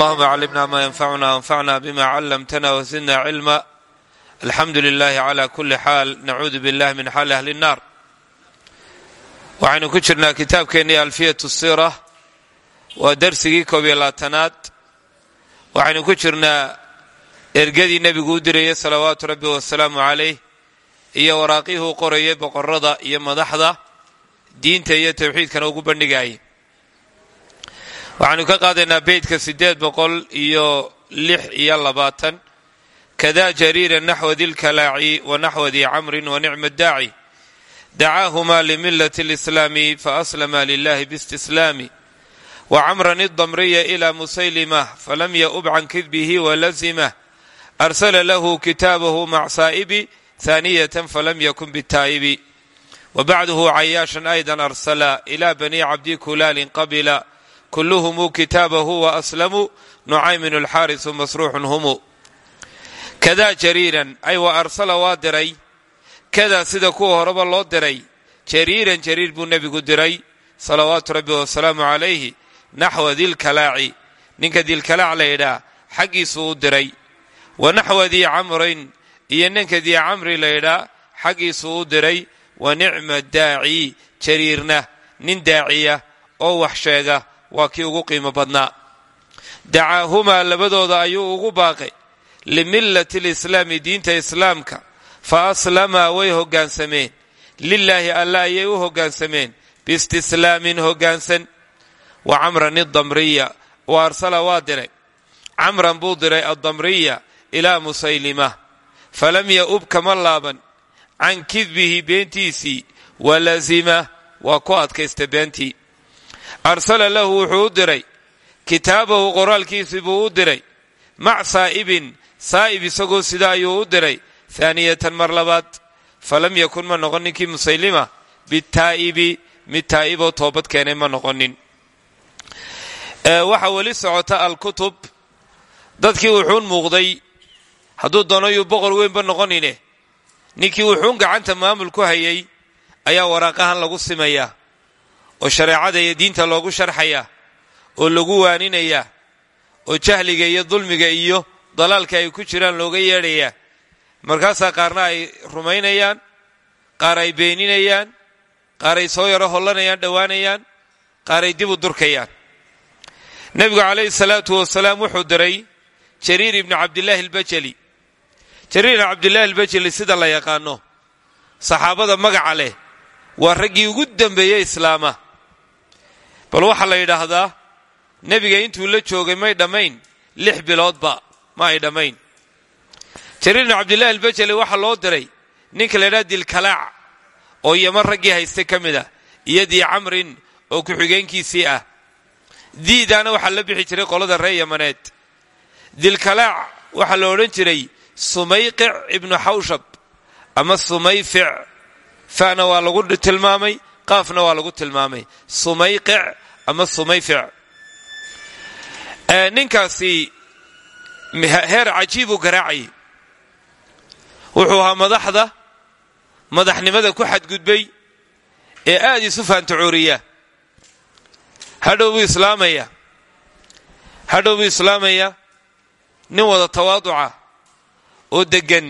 allahuma callimna ma yanfacuna wanfacna bima callamtana wazidna cilma alxamdu lilahi cala kuli xaal nacuudu billahi min xaali ahli nnar waxaynu ku jirnaa kitaabkeennii alfiyatu sira waa darsigii koob iyo labaatanaad. Waxaynu ku jirnaa ergadii nebigu u dirayay salawaatu rabbi wasalaamu calayh iyo waraaqihii u qorayay boqorada iyo madaxda diinta iyo tawxiidkana ugu bandhigayay waxaanu ka qaadaynaa beytka siddeed boqol iyo lix iyo labaatan. Kada jariira naxwa dilkalaaci wa naxwa di camrin wa nicma daaci. Dacaahumaa limilati اlislaami faaslama lilahi biistislaami. Wa camran idamriya ila musaylima falam yaub can kidbihi walazimah arsala lahu kitaabahu mac saa'ibi haaniyatan falam yakun bitaa'ibi wbacduhu cayaashan aydan arsala ila bani cabdi kulaalin qabila kulluhumuu kitaabahu waaslamuu nucaymin alxaarisu masruuxun humu kadaa jariiran ay wa arsala waa diray kadaa sida kuwa horeba loo diray jariiran jariir buu nebigu diray salawaatu rabbi wasalaamu calayhi naxwa dilkalaaci ninka dilkalaac la yidhaa xaggiisuu u diray wa naxwa dii camrin iyo ninka dii camri la yidhaa xaggiisuu u diray wa nicma daaci jariirna nin daaciya oo wax sheega waa kii ugu qiimo badnaa. Dacaahumaa labadooda ayuu ugu baaqay. Limillati lislaami diinta islaamka. Fa aslamaa way hoggaansameen lilaahi alla ayay u hoggaansameen biistislaamin hoggaansan wa camran idamriya. Wa arsala waa diray. Camran buu diray addamriya ilaa musaylima. Falam yaub kama laaban. Can kidbihi beentiisii walazima waa ku adkaysta beentii arsala lahu wuxuu u diray. kitaabahu qoraalkiisii buu u diray. mac saa'ibin saa'ib isagoo sida ayuu u diray. haaniyatan mar labaad. falam yakun ma noqon ninkii musaylima? bitaa'ibi mid taa'iboo toobad keenay ma noqonin. Waxaa weli socota alkutub. Dadkii wuxuun muuqday. Hadduu doono yuu boqor weynba noqonine. Ninkii wuxuun gacanta maamul ku hayay ayaa waraaqahan lagu simayaa oo shareecada iyo diinta loogu sharxayaa oo lagu waaninayaa oo jahliga iyo dulmiga iyo dalaalka ay ku jiraan looga yeedhayaa markaasaa qaarna ay rumaynayaan qaar ay beeninayaan qaar ay soo yaro hollanayaan dhowaanayaan qaar ay dib u durkayaan. Nebigu calayhi salaatu wasalaam wuxuu diray jariir ibnu cabdillaahi albajali. Jariir ibnu cabdillaahi albajali sida la yaqaano saxaabada magaca leh waa raggii ugu dembeeyey islaama bal waxaa la yidhaahdaa nebiga intuu la joogay may dhammayn lix biloodba ma ay dhammayn. Jariir ibnu cabdillahi albajali waxaa loo diray ninka la ydhaha dilkalaac oo yaman raggii haystay ka mid ah iyo dii camrin oo ku-xigeenkiisii ah. Diidaana waxaa la bixi jiray qolada reer yamaneed dilkalaac waxaa la odhan jiray sumayqic ibnu xawshab ama sumayfic fana waa lagu tilmaamay qaafna waa lagu tilmaamay. Sumayqic ama sumayfic. Ninkaasi heer cajiibuu garaacayay wuxuu ahaa madaxda madaxnimada ku xadgudbay ee aad isu faantacooriya hadhow buu islaamaya. Hadhow buu islaamaya. Nin wada tawaaduca oo deggan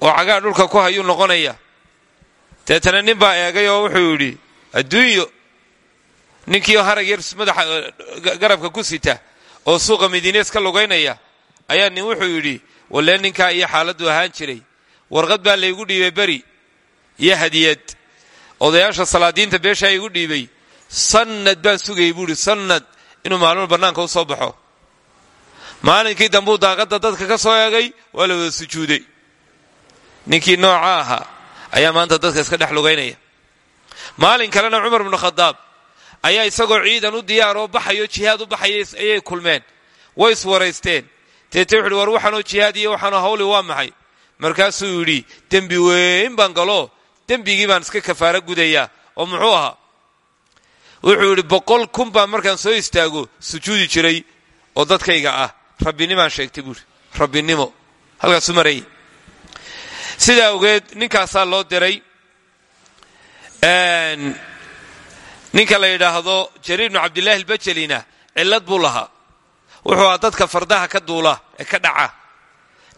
oo cagaa dhulka ku hayuu noqonaya deetana nin baa eegay oo wuxuu yidhi adduunyo ninkiio harag yar madaxa garabka ku sita oo suuqa madiines ka lugaynaya ayaa nin wuxuu yidhi walee ninkaa iyo xaaladdu ahaan jiray. Warqad baa laygu dhiibay beri iyo hadiyad odayaasha salaadiinta beeshaa igu dhiibay. Sannad baan sugayay buu idhi sannad inuu maalmo bannaanka u soo baxo. Maalinkii dambuu daaqadda dadka ka soo eegay waa la wada sujuuday. Ninkii nooca ahaa ayaa maanta dadka iska dhex lugaynaya maalin kalena cumar bnu khadaab ayaa isagoo ciidan u diyaaroo baxayo jihaad u baxaya ayay kulmeen. Way iswaraysteen deete wuxuuhi war waxaanoo jihaad iyo waxaanoo hawli waa maxay? Markaasuu yidhi dembi weyn baan galo. Dembigii baan iska kafaaro gudayaa. Oo muxuu ahaa? Wuxuu yidhi boqol kun baan markaan soo istaago sujuudi jiray oo dadkayga ah. Rabbinimaan sheegtay buuri rabbinimo. Halkaasu marayay sidaa awgeed ninkaasaa loo diray ninka la yidhaahdo jariir bnu cabdillaahi albajelina cillad buu lahaa. Wuxuu ahaa dadka fardaha ka duula ee ka dhaca.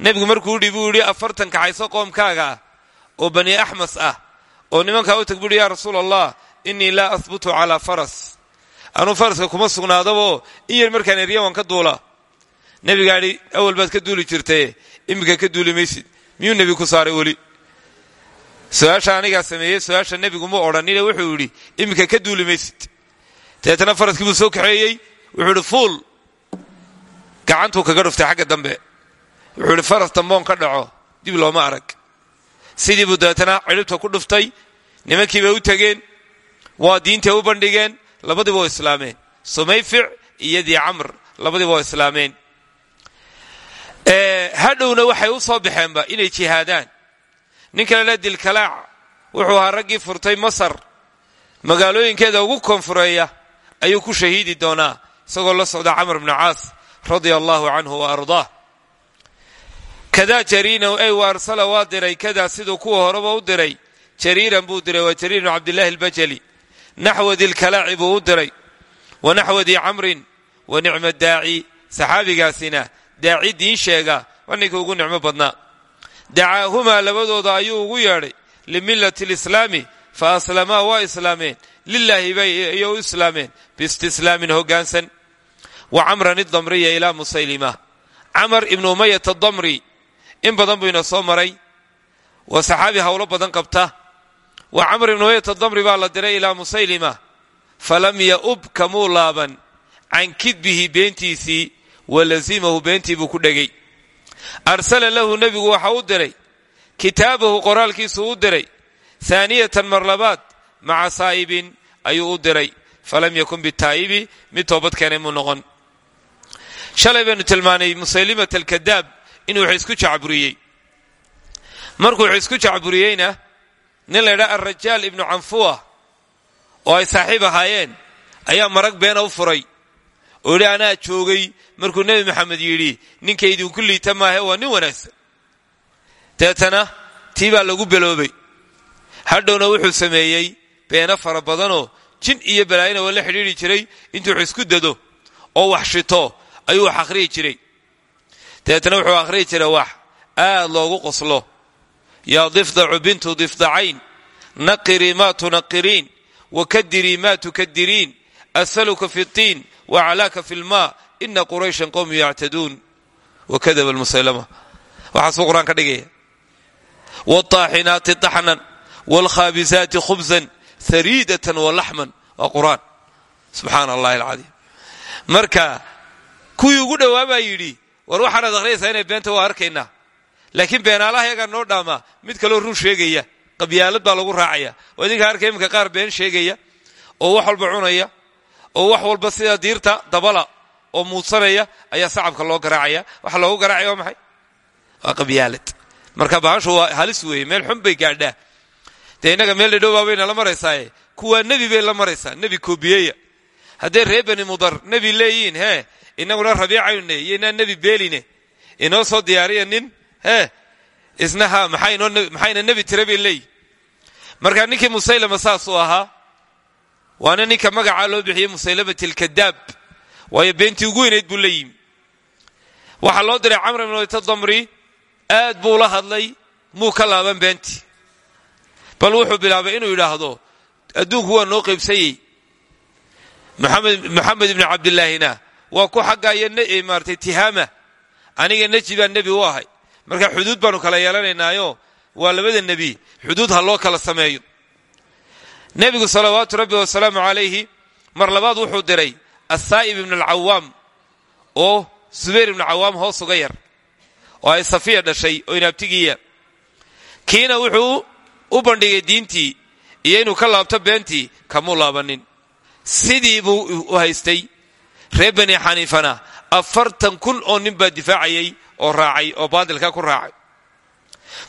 Nebigu markuu yidhi buu yidhi afartan kaxayso qoomkaaga oo bani axmas ah oo nimankaa u tag buuhi yaa rasuul allah innii laa ahbutu calaa faras. Anuu faraska kuma sugnaadaboo in yar markaan erya waan ka duulaa nebigaa idhi awal baad ka duuli jirtaye iminka ka duuli miyuu nebi ku saaray weli? Su'aasha anigaa sameeyey su'aasha nebigu mu odhanine wuxuu yidhi iminka ka duuli maysid dabeetana buu soo kaxeeyey wuxuu idhi fuul gacantuu kaga dhuftay xagga dambe. Wuxuu idhi faras damboon ka dhaco dib looma arag. Sidii buu dabeetana cidhibta ku dhuftay nimankii bay u tegeen waa diintay u bandhigeen labadiiba waa islaameen. Sumayfic iyo dii camr labadiiba waa islaameen hadhowna waxay u soo baxeenba inay jihaadaan. Nin kalena dilkalaac wuxuu ahaa furtay masar. Magaalooyinkeeda ugu koonfureeya ayuu ku shahiidi doonaa isagoo la socda camr bnu caas radia allahu canhu wa ardaah. Kadaa jariina wa arsala waa diray kadaa siduu kuwa horeba u diray jariiran buu diray waa jariir bnu cabdillahi albajali. Naxwa dilkalaaci buu diray wa naxwa dii camrin wa nicma daaci saxaabigaasina daaci diin sheega waa ugu nicmo badnaa. Dacaahumaa labadooda ayuu ugu yeedhay limillati lislaami fa aslamaa waa islaameen. Lilaahi bay iyo u islaameen biistislaamin hoggaansan wa camran idamriya ilaa musaylima. Camar ibnu umayat adamri in badan buu ina soo maray. Waa saxaabi howlo badan qabta. Wa camr ibnu umayat adamri baa la diray ilaa musaylima. Falam yaub kamuu laaban. Can kidbihi beentiisii wa lazimahu beentii buu ku dhegay. Arsala lahu nebigu waxa u diray kitaabahu qoraalkiisuu u diray haaniyatan mar labaad maca saa'ibin ayuu u diray. Falam yakun bitaa'ibi mid toobad keenay muu noqon. Shalay baynu tilmaanay musaylimat alkadaab inuu wax isku jacburiyey markuu wax isku jacburiyeyna nin la ydhaha alrajaal ibnu canfuwa oo ay saaxiib ahaayeen ayaa marag beena u furay yidhi anaa joogay markuu nebi maxamed yidhi ninka idinku liita maahe waa nin wanaagsan. Deetana tii baa lagu beloobay hadhowna wuxuu sameeyey beeno fara badanoo jin iyo balaayina waa la xidhiidri jiray intuu isku dado oo wax shito ayuu wax akhriyi jiray. Dabeetana wuxuu akhriyi jiray wax aad loogu qoslo. Yaa difdacu bintu difdacayn naqirii maa tunaqiriin wakadirii maa tukadiriin asaluka fi اtiin waclaaka fi lma ina qurayshan qowmu yactaduun wakadaba lmusaylama waxaasuu qur-aan ka dhigaya wاطaaxinaati طaxnan wاlkhaabisaati khubsan hariidatan walaxman waa qur-aan subxaana allahi alcadiim marka kuwii ugu dhowaa baa yidhi war waxaanaad akhriyaysaa inay beenta waa arkaynaa laakiin beenaalaha yagaa noo dhaamaa mid kaloo run sheegaya qabyaalad baa lagu raacaya oo idinka arkay iminka qaar been sheegaya oo wax walba cunaya oo wax walba sida diirta dabala oo muudsanaya ayaa sacabka loo garaacaya. Waxa loogu garaacaya waa maxay? Waa qabyaalad marka bahashu waa halis weeye meel xun bay gaadhaa. Dee innaga meel dhadhow bayna la maraysaaye kuwaa nebi bay la maraysaa nebi koobiyeya hadday ree bani mudar nebi leeyihiin hee inaguna rabiicayne iyo inaan nebi beeline. Inoo soo diyaariya nin hee isna ha maxayna nebi tira bay marka ninkii musaylama saasuu ahaa waana ninka magacaa loo bixiyey musaylamat alkadaab waayo beentii ugu weynayd buu la yimi. Loo diray camr ibn tadamri aad buu la hadlay muu ka laaban beentii. Bal wuxuu bilaabay inuu yidhaahdo adduunku waa noo qaybsayey moxamed ibni cabdilaahina waa ku xaggaayo maaratay tihaama. Aniga neji baan nebi u ahay. Marka xuduud baanu kala yeelanaynaayo waa labada nebi xuduud ha loo kala sameeyo nebigu salawaatu rabbi wasalaamu calayhi mar labaad wuxuu diray asaa'ib ibn alcawaam oo subayr ibnu cawaam hoos uga yar oo ay safiya dhashay oo inaabtigiiya. Kiina wuxuu u bandhigay diintii iyo inuu ka laabto beentii kamuu laabanin. Sidii buu u haystay reer bani xaniifana afartan kun oo nin baa difaacayay oo raacay oo baadilka ku raacay.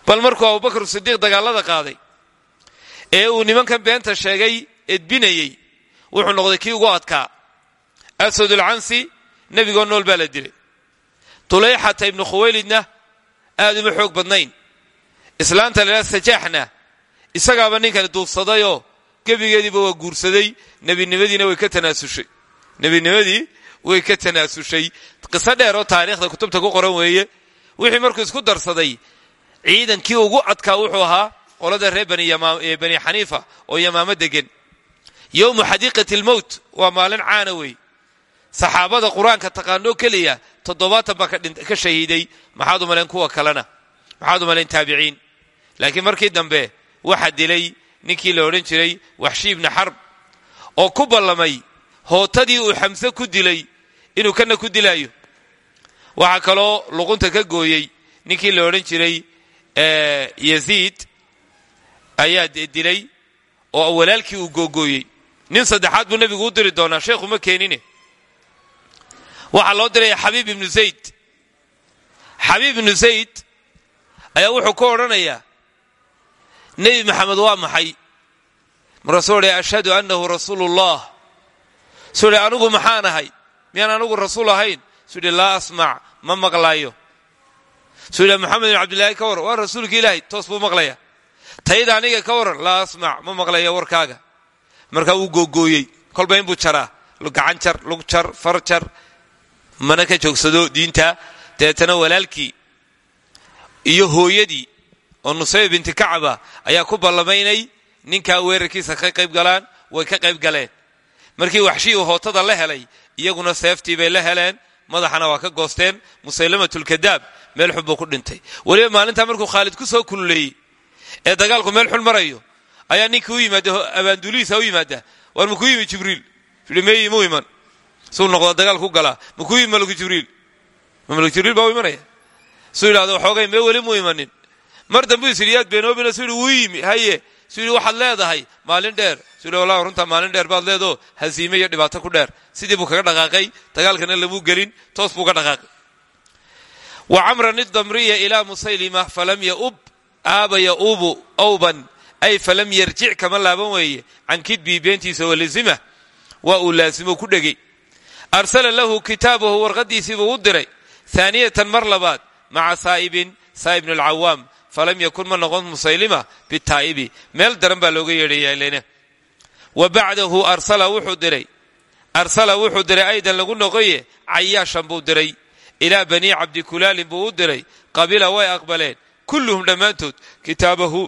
Bal markuu abubakar sidiiq dagaalada qaaday ee uu nimankan beenta sheegay edbinayey. Wuxuu noqday kii ugu adkaa. Asadulcansi nebigoo nool baa la dilay. Tuleyxata ibnu khuwaylidna aad uma xoog badnayn. Islaanta laydhaha sajaaxna. Isagaaba ninkani duufsadayoo gebigeediiba waa guursaday. Nebinimadiina way ka tanaasushay nebinimadii way ka tanaasushay qiso dheer oo taariikhda kutubta ku qoran weeye. Wixii markuu isku darsaday ciidankii ugu adkaa wuxuu ahaa qolada reer bani xaniifa oo yamaamo degan yowmu xadiiqati lmowt waa maalin caana wey. Saxaabada qur'aanka taqaanoo keliya toddobaatan baa ka shahiiday. Maxaad u malayn kuwa kalena? Maxaad u malayn taabiciin? Laakiin markii dambe waxaa dilay ninkii la odhan jiray waxshi ibni xarb oo ku ballamay hootadii uu xamse ku dilay inuu kana ku dilaayo. Waxaa kaloo luqunta ka gooyey ninkii la odhan jiray yaziid ayaa dilay oo walaalkii uu googooyey. nin saddexaad buu nebigu u diri doonaa sheekhu ma keenine. Waxaa loo diraya xabiib ibnu zayd. Xabiib ibnu zayd ayaa wuxuu ku odhanayaa nebi maxamed waa maxay? Markaasuu odhaya ashhadu annahu rasuulu ullah suu idhi anigu maxaan ahay? Miyaan anigu rasuul ahayn? Suu idhi laa ma maqlaayo. Suu idhi moxamed bin cabdillahi ka waran waa rasuulka ilaahay toos buu maqlaya tayda aniga ka waran laa asmac ma maqlaya warkaaga. Markaa wuu googooyey kolba inbuu jaraa. Gacan jar lug jar far jar mana ka joogsado diinta. Dabeetana walaalkii iyo hooyadii oo nusayba binti kacaba ayaa ku ballamaynay ninkaa weerarkiisa ka qayb galaan way ka qayb galeen. Markii waxshii uu hootada la helay iyaguna seeftii bay la heleen madaxana waa ka goosteen musaylamatulkadaab meel xun buu ku dhintay. Weliba maalintaa markuu khaalid ku soo kululeeyey ee dagaalku meel xun marayo ayaa ninkii u yimaada abaandulihiisa u yimaada waar makuu yimi jibriil? Meeyi mu iman. Suu noqdo dagaal ku galaa makuu yimi malku jibriil? Ma malku jibriil baa u imanaya. Suu yidhahdo waxoogay mee weli mar dambu is yidhi yaad beenoobina suu haye. Suu yidhi leedahay maalin dheer. Suu yidhi wallahi maalin dheer baad leedoo hasiime iyo dhibaato ku dheer. Sidii buu kaga dhaqaaqay dagaalkana lamuu gelin toos buu ka dhaqaaqay. Wa camran idamriya ilaa musaylima falam aaba yauubu awban ay falam yarjic kama laaban weeye can kidbii beentiisa walizima waa uu laasimo ku dhegey arsala lahu kitaabahu warqadiisiibuu u diray haaniyatan mar labaad maca saa'ibin saa'ib bn alcawaam falam yakun ma noqon musaylima bitaa'ibi. Meel daran baa looga yeedhaya lena wa bacdahu arsala wuxuu diray arsala wuxuu diray aydan lagu noqoye cayaashan buu diray ilaa banii cabdikulaalin buu u diray qabila way aqbaleen kulluhum dhammaantood kitaabahu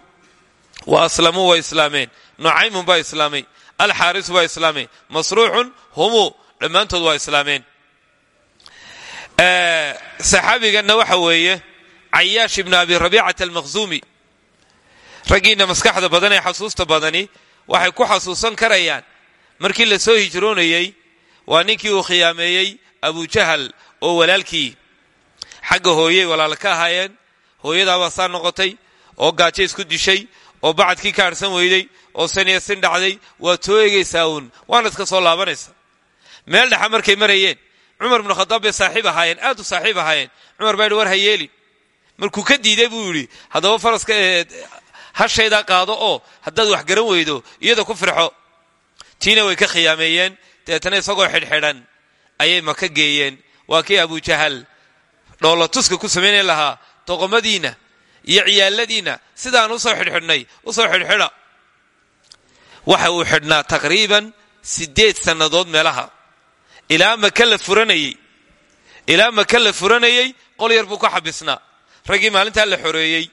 wa aslamuu way islaameen nucaymun baa islaamay alxaarisu baa islaamay masruuxun humuu dhammaantood waa islaameen saxaabiganna waxa weeye cayaash ibnu abi rabiicata almakhzuumi raggiinna maskaxda badan ee xasuusta badani waxay ku xasuusan karayaan markii la soo hijroonayey waa ninkii uu khiyaameeyey abujahal oo walaalkii xagga hooyey walaal ka ahaayeen hooyadaabaa saa noqotay oo gaajo isku dishay oo bacadkii ka harhsan weyday oo saniya sin dhacday soo egaysaa uun waana iska soo laabanaysa meel dhexa markay marayeen cumar bnu khadaab bay saaxiib ahaayeen aad u saaxiib ahaayeen cumar baa war ha yeelin markuu ka diiday buu yidhi haddaba faraska hashaydaa qaado oo haddaad wax garan weydo iyada ku firxo tiina way ka khiyaameeyeen dabeetana isagoo xidhxidhan ayay maka geeyeen waa kii abujahal dhoolla tuska ku samaynayn lahaa doqomadiinna iyo ciyaaladiinna sidaan u soo xidhxidhnay u soo xidhxidha waxa uu xidhnaa taqriiban siddeed sannadood meelaha. Ilaa maka la furanayey. Ilaa maka la furanayey qol yar buu ka xabisnaa. Raggii maalintaa la xoreeyey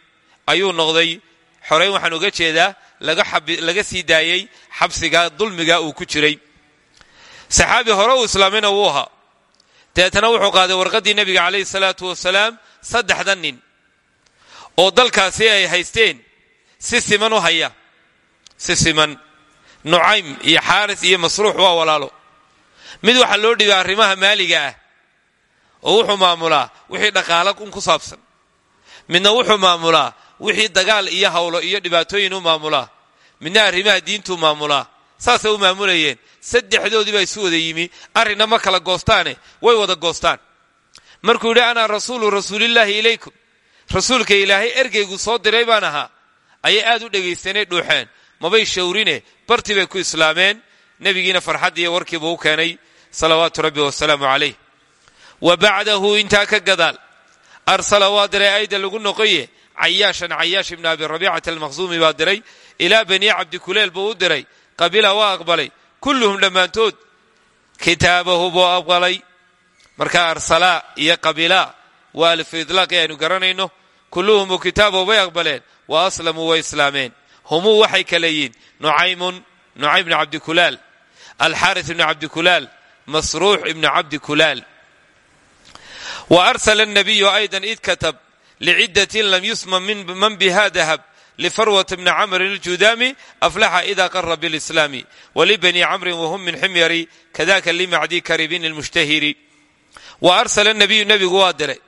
ayuu noqday. Xoreyn waxaan uga jeedaa laga sii daayey xabsiga dulmiga uu ku jiray. Saxaabi hore uu islaamayna wuu ahaa. Dabeetana wuxuu qaaday warqaddii nebiga calayhi salaatu wasalaam saddexdan nin oo dalkaasi ay haysteen si siman u haya. Si siman. Nucaym iyo xaaris iyo masruux waa walaalo. Mid waxaa loo dhibay arrimaha maaliga ah oo wuxuu maamulaa wixii dhaqaala un ku saabsan. Midna wuxuu maamulaa wixii dagaal iyo hawlo iyo dhibaatooyin u maamulaa. Midna arrimaha diintuu maamulaa. Saasay u maamulayeen. Saddexdoodii baa isu wada yimi. Arrinna ma kala goostaane way wada goostaan markuu yidhi ana rasuulu rasuulillaahi ilaykum. Rasuulka ilaahay ergeygu soo diray baan ahaa. Ayay aad u dhegaystanay dhuuxeen. Mabay shawrine bartii bay ku islaameen. Nebigiina farxaddiiyo warkiibuu u keenay. Salawaatu rabbi wasalaamu calayh. Wa bacdahu intaa ka gadaal. Arsala waa diray ayda lagu noqoye. Cayaashan cayaash ibnu abi rabiicata almakhsuumi baa diray. Ilaa banii cabdikuleel buu u diray. Qabila waa aqbalay. Kulluhum dhammaantood kitaabahu buu aqbalay marka arsalaa iyo qabilaa waa alifu idlaaqi aynu garanayno kulluhumu kitaabo way aqbaleen wa aslamuu way islaameen humuu waxay kale yihiin nucaymun nucaym bni cabdikulaal alxaaris ibni cabdikulaal masruux ibni cabdikulaal wa arsala nabiyu aydan id katab licidatin lam yusma man biha dahab lfarwt bni camrin اljudaami aflaxa ida qara bاlislaami walibani camrin whm min ximyari kadaka limacdi karibin اlmushtahiri wa arsala nabiyu nebigu waa diray.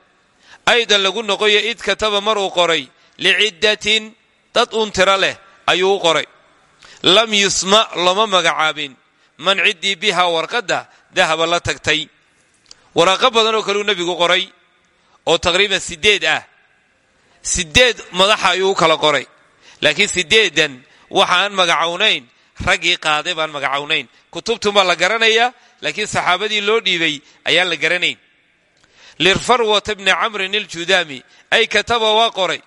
Aydan lagu noqoyo id kataba maruu qoray liciddatin dad uun tiro leh ayuu u qoray. Lam yusma loma magacaabin. Man ciddii biha warqadda dahaba la tagtay. Waraaqo badan oo kaleu nebigu qoray oo taqriiban sideed ah. Sideed madaxa ayuu u kala qoray. Laakiin sideedan waxaan magacownayn raggii qaaday baan magacownayn kutubtunbaa la garanayaa laakiin saxaabadii loo dhiibay ayaan la garanayn lifarwata bni camrin iljudaami ay kataba waa qoray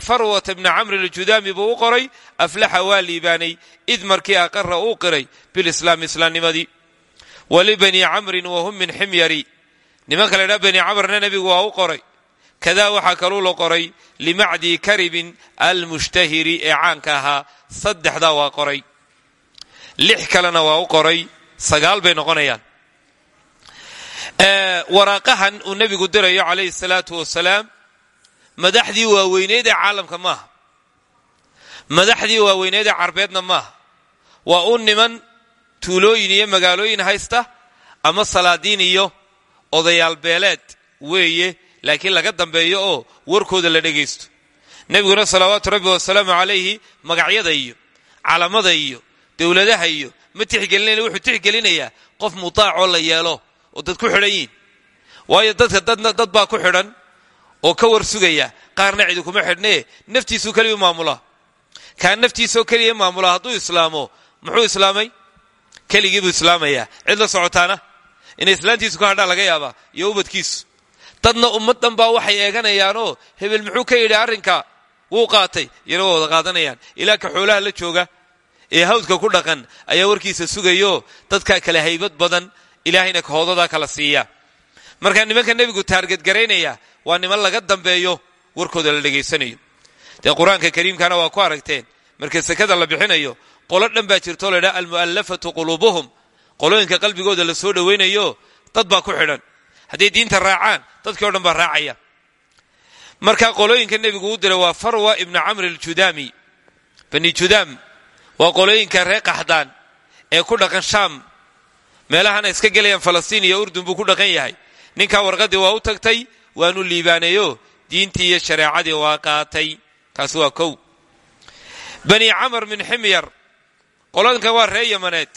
farwata bni camrin iljudaami buu u qoray aflaxa waa liibaanay id markii aqara uu qiray bilislaami islaamnimadii walibani camrin wahum min ximyari nimanka la ydhaha bani camrna nebigu waa u qoray kadaa waxaa kaluu la qoray limacdi karibin almushtahiri ee caanka ahaa saddexdaa waa qoray waraaqahan uu nebigu dirayo calayhi salaatu wasalaam madaxdii waaweyneed ee caalamka maaha madaxdii waaweyneed ee carbeedna maaha waa u niman tuulooyin iyo magaalooyin haysta ama salaadiin iyo odayaal beeleed weeye laakiin laga dambeeyo oo warkooda la dhegaysto nebiguna salawaatu rabbi wasalaamu calayhi magacyada iyo calamada iyo dowladaha iyo ma tixgelinayna wuxuu tixgelinayaa qof mutaacoo la yeelo oo dad ku xidhan yihiin waayo dadka dad baa ku xidhan oo ka war sugaya qaarna cidi kuma xidhnee naftiisuu keliya maamulaa kaa naftiisoo keliya maamulaa hadduu islaamo muxuu islaamay? Keligiibuu islaamayaa. Cid socotaana inay islaantiisu ka hadhaan laga yaabaa iyo ubadkiisu. Dadna ummaddan baa waxay eeganayaanoo hebel muxuu ka yidhi arrinka wuu qaatay iyana waa wada qaadanayaan. Ilaa ka xoolaha la jooga ee hawdka ku dhaqan ayaa warkiisa sugayo dadkaa kale haybad badan ilaahayna kahoodadaa kala siiya. Markaa nimanka nebigu taargadgaraynaya waa niman laga dambeeyo warkooda la dhegaysanayo. Dee qur'aanka kariimkana waa ku aragteen marka sekada la bixinayo qolo dhan baa jirtoo la ydhaha almu'allafatu quluubuhum. Qolooyinka qalbigooda la soo dhowaynayo dad baa ku xidhan. Hadday diinta raacaan dadkii o dhan baa raacaya. Marka qolooyinka nebigu u diray waa farwa ibnu camr aljudaami bani judaam waa qolooyinka reer qaxdaan ee ku dhaqan shaam meelahana iska gelayaan falastiin iyo urdun buu ku dhaqan yahay. Ninkaa warqaddii waa u tagtay waanu liibaaneeyo. Diintii iyo shareecadii waa qaatay. Kaasi waa kow. Bani camar min ximyar. Qoladankan waa ree yamaneed.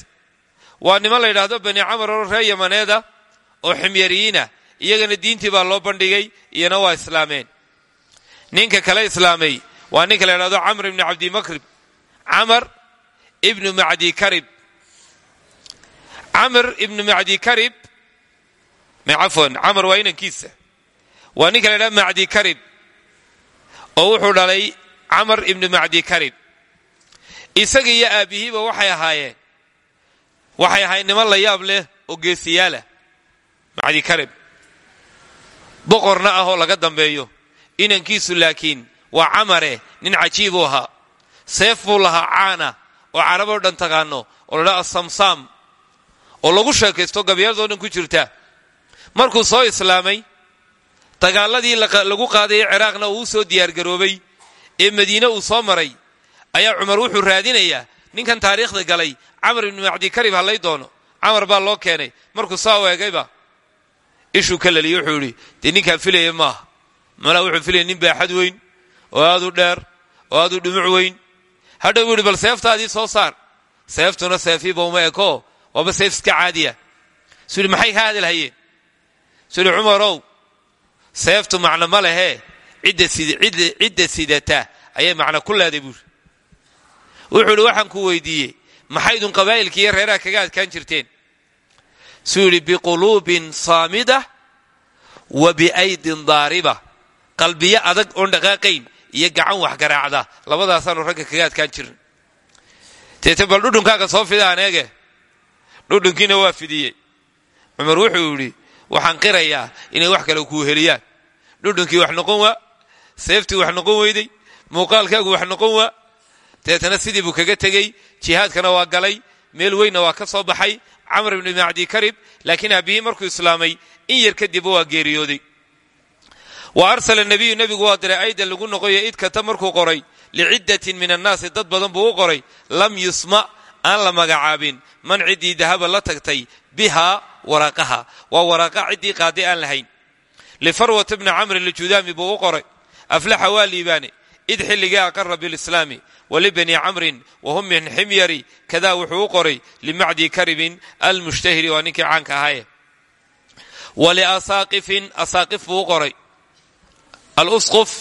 Waa niman la yidhaahdo bani camar oo ree yamaneeda oo ximyariyiina iyagana diintii baa loo bandhigay iyana waa islaameen. Ninka kale islaamay waa ninka la yidhahdo camr ibni cabdimakrib camar ibnu macdi karib camr ibnu macdi karib. Cafwan camar waa inankiisa. Waa ninka la ydhahdo macdi karib. Oo wuxuu dhalay camar ibnu macdi karib. Isaga iyo aabbihiiba waxay ahaayeen. Waxay ahayd niman la yaab leh oo geesiyaalah macdi karib. Boqorna ah laga dambeeyo. Inankiisu laakiin waa camare nin cajiibuu ahaa. Seef lahaa caana oo caraboo dhan taqaano oo ladhaa asamsaam oo lagu sheekaysto gabyadoo dhan ku jirta. Markuu soo islaamay dagaaladii lagu qaadayay ciraaqna uu soo diyaargaroobay ee madiine uu soo maray ayaa cumar wuxuu raadinayaa ninkan taariikhda galay camar ibnu macdi karib hallay doono. Camar baa loo keenay. Markuu u eegayba ishuu ka laliye wuxuu yidhi dee ninkaan filaya maaha malaa wuxuu filaya nin baaxad weyn oo aad u dheer oo aad u dhumuc weyn. Hadhow buu yidhi bal seeftaadii soo saar. Seeftuna seefiiba uma eko waaba seef iska caadiya yidhi maxay ka hadalhayeen yidhi cumarow seeftu macno ma lehee cidda sidata ayay macno ku leeday buuri wuxuu yidhi waxaan ku weydiiyey maxaydun qabaa'ilkii iyo reeraha kaga adkaan jirteen suu yidhi biquluubin saamida wa biaydin daariba qalbiyo adag oon dhaqaaqayn iyo gacan wax garaacda labadaasaanu ragga kaga adkaan jirin deete bal dhudhunkaaga soo fida aan eege dhudhunkiina waa fidiyey. Cumar wuxuu yidhi waxaan qirayaa inay wax kale kuu heliyaan. Dhudhunkii wax noqon waa seeftii wax noqon weyday muuqaalkaagu wax noqon waa deetana sidii buu kaga tegey jihaadkana waa galay meel weynna waa ka soo baxay camr ibni macdi karib laakiin aabihii markuu islaamay in yar kadibba waa geeriyooday. Wa arsala nabiyu nebigu waa diray aydan lagu noqoyo idkata markuu qoray liciddatin min annaasi dad badan buu qoray lam yusma aan la magacaabin. Man ciddii dahaba la tagtay bihaa waraaqaha waa waraaqa ciddii qaaday aan lahayn. Lifarwata bni camrin lijudaami buu u qoray. Aflaxa waa liibaane. Id xilligii aqara bilislaami. Walibani camrin wahum min ximyari. Kadaa wuxuu u qoray limacdi karibin almushtahiri waa ninkii caanka ahaaye. Waliasaaqifin asaaqif buu u qoray. Alusquf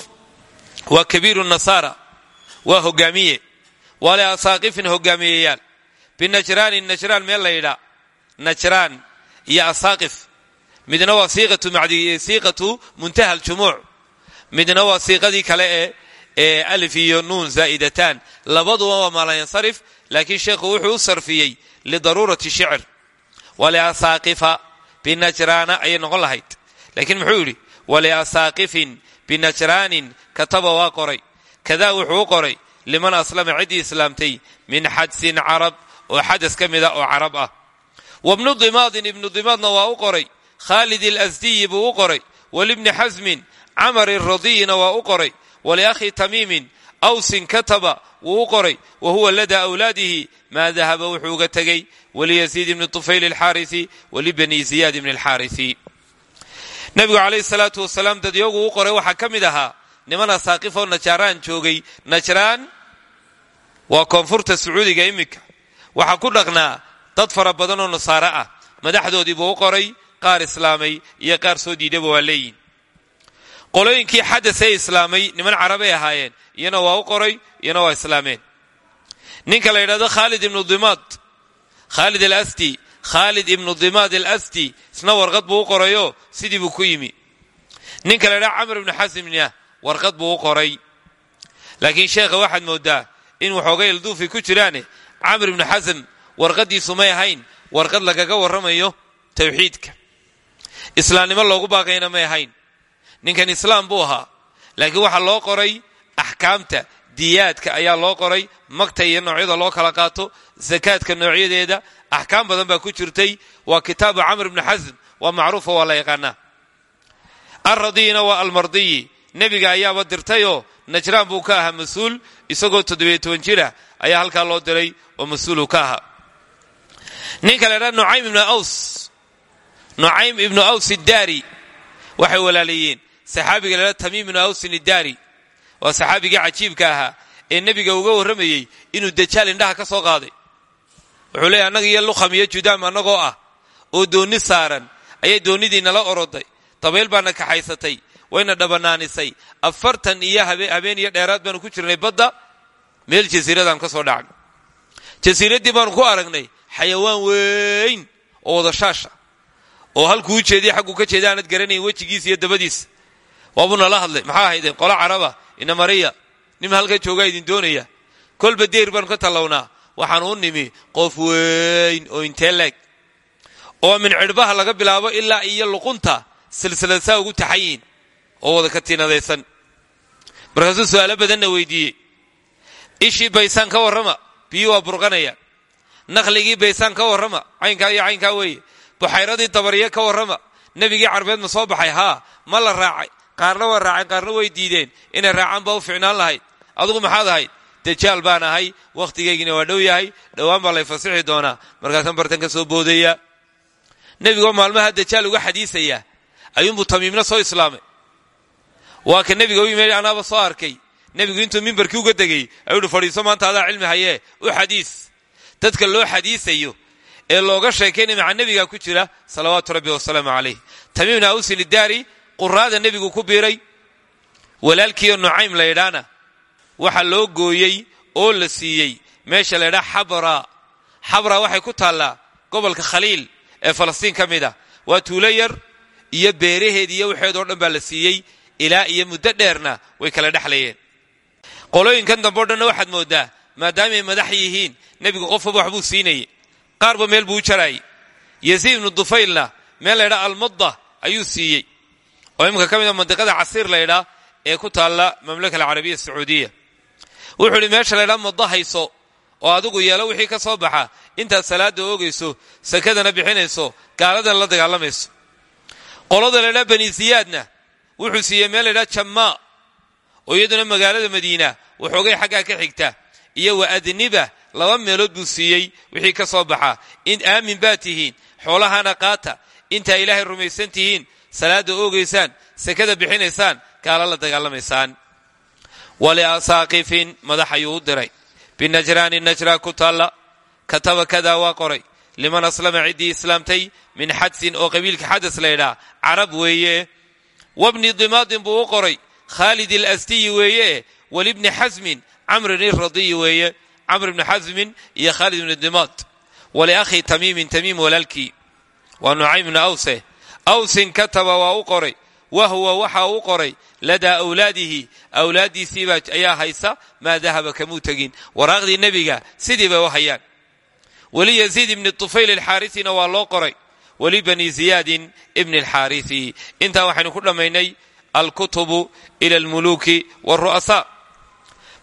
waa kabiiru nasaara. Waa hogaamiye. Waliasaaqifin hogaamiyeyaal binajraanin najraan meel la yidhaa. Najraan iyo asaaqif midna waa siiqatu muntaha aljumuuc midna waa kale ee alif iyo nuun zaa'idatan labaduba waa maalayansarif laakiin sheekhu wuxuu u sarfiyey lidaruurati shicr waliasaaqifa binajraana ayay noqon lahayd. Laakiin muxuu yidhi waliasaaqifin binajraanin kataba waa qoray. Kadaa wuxuu u liman aslama ciddii islaamtay min xadsin carab oo xadas ka mida oo carab ah. Wabnu dimaadin ibnu dimaadna waa u qoray khaalid alasdiyi buu u qoray walibni xasmin camar radiyina waa u qoray waliakhi tamiimin awsin kataba wuu u wa huwa ladaa awlaadihi maa dahaba wuxuu uga tegey waliyasiid ibni tufayl alxaarisi walibani ziyaad ibni alxaarisi. Nabigu calayhi salaatu wasalaam dadyogu u qoray waxaa ka mid ahaa niman asaaqif oo najaaraan joogay najraan waa koonfurta sacuudiga iminka waxaa ku dhaqnaa dad fara badan oo nasaare ah. Madaxdoodii buu u qoray qaar islaamay iyo qaar soo diidaba waa leeyihiin qolooyinkii xadasee islaamay niman carabay ahaayeen. Iyana waa u qoray iyana waa islaameen. Ninka la yidhahdo khaalid ibnu dimaad khaalid alasti khaalid ibnu dimaad alasti isna warqad buu u qorayoo sidii buu ku yimi. Ninka la yidhahdo camr ibnu xasimna warqad buu u qoray. Laakiin sheekha waxaad moodaa in waxoogay ilduufi ku jiraane camr ibnu xasm warqaddiisu may ahayn warqad lagaga warramayo tawxiidka. Islaamnimo loogu baaqayna may ahayn. Ninkan islaam buu ahaa laakiin waxaa loo qoray axkaamta diyaadka ayaa loo qoray magta iyo noocyada loo kala qaato sakaadka noocyadeeda axkaam badan baa ku jirtay waa kitaabu camr ibni xasm waa macruufa waa la yaqaanaa. Alradiyina waa almardiyi nebiga ayaaba dirtayoo najraan buu ka ahaa mas'uul isagoo toddobiyo toban jira ayaa halkaa loo diray oo mas'uulu ka ahaa. Ninka la ydhaha nucaym ibnu aws. Nucaym ibnu aws iddaari waxay walaalayiin saxaabiga laydhaha tamiim ibnu awsin iddaari waa saxaabigii cajiibka ahaa ee nebiga uga warramayey inuu dajaal indhaha ka soo qaaday. Wuxuu leeyahy annaga iyo lukham iyo judaam annagoo ah oo doonni saaran ayay doonnidii nala oroday dabayl baana kaxaysatay wayna dhabanaanisay afartan iyo habeen iyo dheeraad baanu ku jirnay badda meel jasiiradaan ka soo dhacnay jasiiraddii baanu ku aragnay xayawaan weyn oo wada shaasha oo halkuu jeediya xagguu ka jeeda aanad garanayn wejigiisa iyo dabadiisa waabuu nala hadlay maxaa ahaydeen qola caraba ina mariya nim halka joogaa idin doonaya kolba deyr baanu ka tallawnaa waxaanu u nimi qof weyn oo intee oo min cidhbaha laga bilaabo ilaa iyo luqunta silsiladsaa ugu taxayiin oo wada katiinadaysan markaasuu su'aalo badanna weydiiyey. Ishii baysaan ka warrama biyuu waa burqanayaan naqligii baysaan ka warrama caynkaa iyo caynkaa weeye. Buxayradii dabariye ka warrama nebigii carbeed ma soo baxay. Haa ma la raacay. Qaarna waa raaceen qaarna way diideen. Inay raacaan baa u ficnaan lahayd. Adugu maxaad ahayd dajaal baan ahay. Wakhtigaygina waa dhow yahay. Dhowaan baa lay fasixi doonaa. Markaasaan bartan ka soo boodaya nebigoo maalmaha dajaal uga xadiisaya ayuunbuu tamiimna soo islaamay waa ka nebiga u yimi anaaba soo arkay. Nebigu intuu mimbarkii uga degay ayuu uhi fadhiiso maanta adaa cilmi hayee u xadiis. Dadka loo xadiisayo ee looga sheekaynay maca nebiga ku jira salawaatu rabbi wasalaamu calayh. Tamiimna awsin idaari quraada nebigu ku biiray. Walaalkiiyo nucaym la ydhaana waxa loo gooyey oo la siiyey meesha la ydhaa xabra. Xabra waxay ku taallaa gobolka khaliil ee falastiin ka mid ah. Waa tuulo yar iyo beeraheed iyo waxeedoo dhan baa la siiyey ilaa iyo muddo dheerna way kala dhexlayeen qolooyinkan dambe o dhanna waxaad mooddaa maadaamay madax yihiin nebigu qofkaba waxbuu siinayey qaarba meel buu u jaraayey yasiid ibnu dufaylna meel laydhaa almudda ayuu siiyey. Oo iminka ka mid a mandiqada casiir laydhaa ee ku taalla mamlaka alcarabiya sacuudiya wuxuu idhi meesha laydhaa mudda hayso oo adigu yeelo wixii ka soo baxa intaad salaada oogayso sakadana bixinayso gaaladan la dagaalamayso qolada laydhaa bani ziyaadna wuxuu siiyey meel laydhaa jammaa oo iyaduna magaalada madiina waxoogay xaggaa ka xigta iyo wa adniba laba meelood buu siiyey wixii ka soo baxa in aamin baa tihiin xoolahana qaata intaa ilaahay rumaysan tihiin salaada oogaysaan sakada bixinaysaan gaala la dagaalamaysaan. Waliasaaqifin madax ayuu u diray. Binajraani najraa ku taalla kataba kadaa waa qoray liman aslama ciddii islaamtay min xadsin oo qabiilka xadas laydhaa carab weeye wabni dimaadin buu u qoray khaalid ilastiyi weeye walibni xasmin camrin iradiyi weeye camr ibni xasmin iyo khaalid ibni dimaad waliakhi tamiimin tamiim walaalkii waa nucaym ibni awse awsin kataba waa u qoray wahwa waxa u qoray ladaa awlaadihi awlaaddiisiibaa ayaa haysa maa dahaba kamuu tegin waraaqdii nebiga sidii bay u hayaan weli yaziid ibni tufayl alxaarisina waa loo qoray weli bani ziyaadin ibni alxaarisi intaa waxaynu ku dhammaynay alkutubu ila almuluuki wاlru'asaa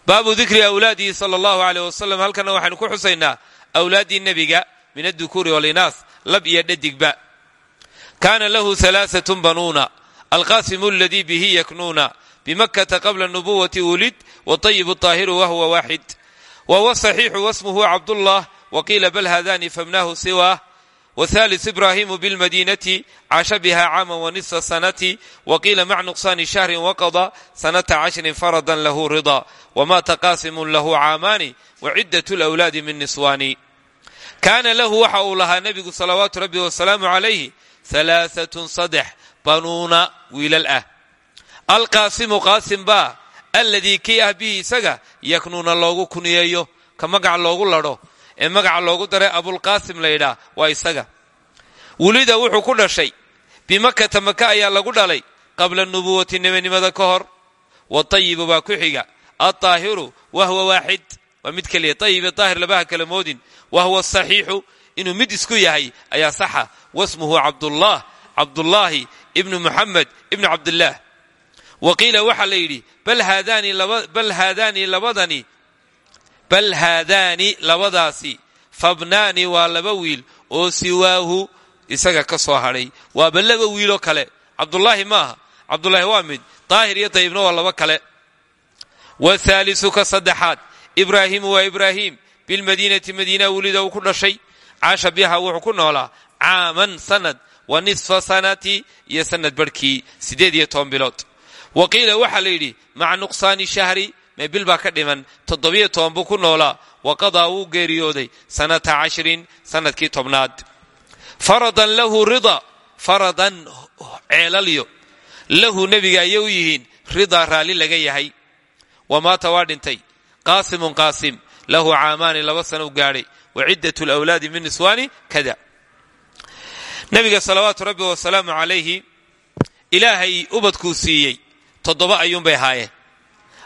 baabu dikri awlaadihi sala allahu aleyh wasalam halkana waxaynu ku xusaynaa awlaaddii nebiga min addukuuri walinaas lab iyo dhadigba kaana lahu alaaatun banuuna alqasimu aladii bihi yaknuuna bimakkata qabla nubuwati wulid watayibu طaahiru wahwa waaxid wahuwa saxiixu wasmuhu cabdullah waqiila bal hadani famnaahu siwaa wthalis ibrahimu bilmadinati casha biha caama wanisfa sanati waqiila mac nuqsaani shahrin waqada sanata cashrin faradan lahu rida wamata qaasimun lahu caamaani waciddat lwlaadi min niswaani kaana lahu waxa uu lahaa nebigu salawaatu rabbi wasalaamu calayhi alaaatun saddex banuuna wiilal ah alqaasimu qaasim baa alladii kii ah bihi isaga yaknuuna loogu kuniyeeyo ka magac loogu ladho ee magaca loogu daray abulqaasim laydhaa waa isaga. Wulida wuxuu ku dhashay bimakata maka ayaa lagu dhalay qabla nubuwati nebinimada ka hor. Watayibu baa ku xiga. Altaahiru wahwa waaxid waa mid keliya. Tayib iyo daahir labaha kala moodin wahwa saxiixu. Inuu mid isku yahay ayaa saxa. Wasmuhu cabdullah cabdullaahi ibnu muxamed ibnu cabdillaah wa qiila waxaa la yidhi bal haadaani labadani bal haadaani labadaasi fabnaani waa laba wiil oo siwaahu isaga ka soo hadhay. Waaba laba wiiloo kale. Cabdullaahi maaha. Cabdullaahi waa mid. Daahir iyo dayibna waa laba kale. Wthaalisu ka saddexaad. Ibraahimu waa ibraahim bilmadiinati madiina welida uu ku dhashay. Caasha biha wuxuu ku noolaa. Caaman sanad. Wa nisfa sanati iyo sanad barhkii siddeed iyo wa qiila waxaa la yidhi maca nuqsaani shahri mee bil baa ka dhiman toddobiyo toban buu ku noolaa wa qadaa wuu geeriyooday sanata cashrin sannadkii tobnaad. Faradan lahu rida faradan ceelalyo. Lahu nebiga ayay u yihiin ridaa raalli laga yahay. Wamaata waa dhintay. Qaasimun qaasim lahu caamaani laba sana u gaadhay. Wa ciddat lwlaadi min niswaani kada. Nabiga salawaatu rabbi wasalaamu calayhi ilaahay ubadkuu siiyey toddoba ayuunbay ahaayeen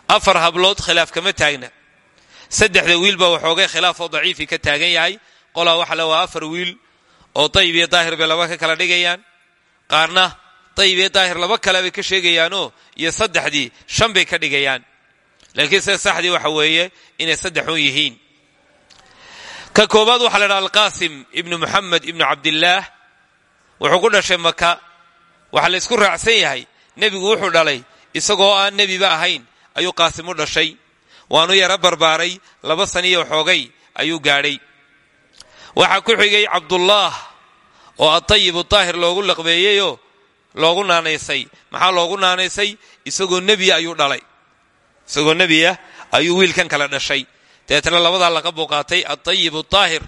afar hablood khilaaf kama taagna. Saddexda wiil baa waxoogay khilaafoo daciifi ka taagan yahay. Qolaa waxa le waa afar wiil oo dayib iyo daahir bay laba ka kala dhigayaan. Qaarna dayib iyo daahir laba kale bay ka sheegayaanoo iyo saddexdii shan bay ka dhigayaan. Laakiin sida saxdii waxa weeye inay saddexun yihiin. Ka koobaad waxaa la dhaha alqaasim ibnu muxamed ibnu cabdillaah. Wuxuu ku dhashay maka waxaa la ysku raacsan yahay. Nebigu wuxuu dhalay isagoo aan nebiba ahayn ayuu qaasim u dhashay. Waanu yaro barbaaray laba saniyo xoogay ayuu gaadhay. Waxaa ku xigay cabdullaah oo atayibu daahir loogu laqbeeyeyoo loogu naanaysay. Maxaa loogu naanaysay? Isagoo nebiya ayuu dhalay. Isagoo nebiya ayuu wiilkan kale dhashay. Dabeetna labadaa laqa buuqaatay atayibu daahir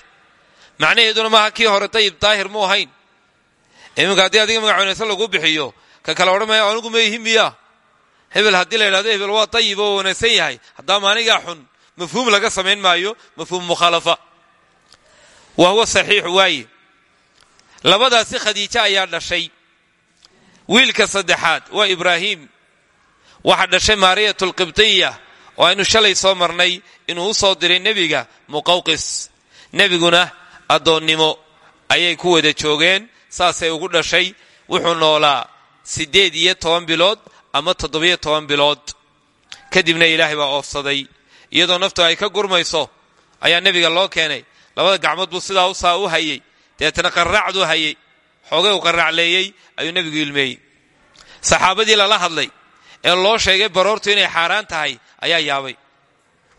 macnaheeduna maaha kii hore tayib daahir mu ahayn. Iminka haddii adiga magac wanaagsan lagu bixiyo ka kale odhan anigu mayhi miya hebel haddii la yidhahdo hebel waa tayib oo wanaagsan yahay. Haddaa maanigaa xun. Mafhuum laga samayn maayo mafhuum mukhaalafa wa huwa saxiixu waaye. Labadaasi khadiijo ayaa dhashay. Wiilka saddexaad waa ibraahim. Waxaa dhashay maariyat alqibtiya oo aynu shalay soo marnay inuu u soo diray nebiga muqawqis. Nebiguna addoonnimo ayay ku wada joogeen saasay ugu dhashay. Wuxuu noolaa siddeed iyo toban bilood ama toddobiyo toban bilood. Kadibna ilaahay baa oofsaday. Iyadoo naftu ay ka gurmayso ayaa nebiga loo keenay. Labada gacmood buu sidaa usaa u hayey deetana qarraacduu hayey xoogay u qarraacleeyey ayuu nebigu ilmeeyey saxaabadii lala hadlay. Ee loo sheegay baroortu inay xaaraan tahay ayaa yaabay.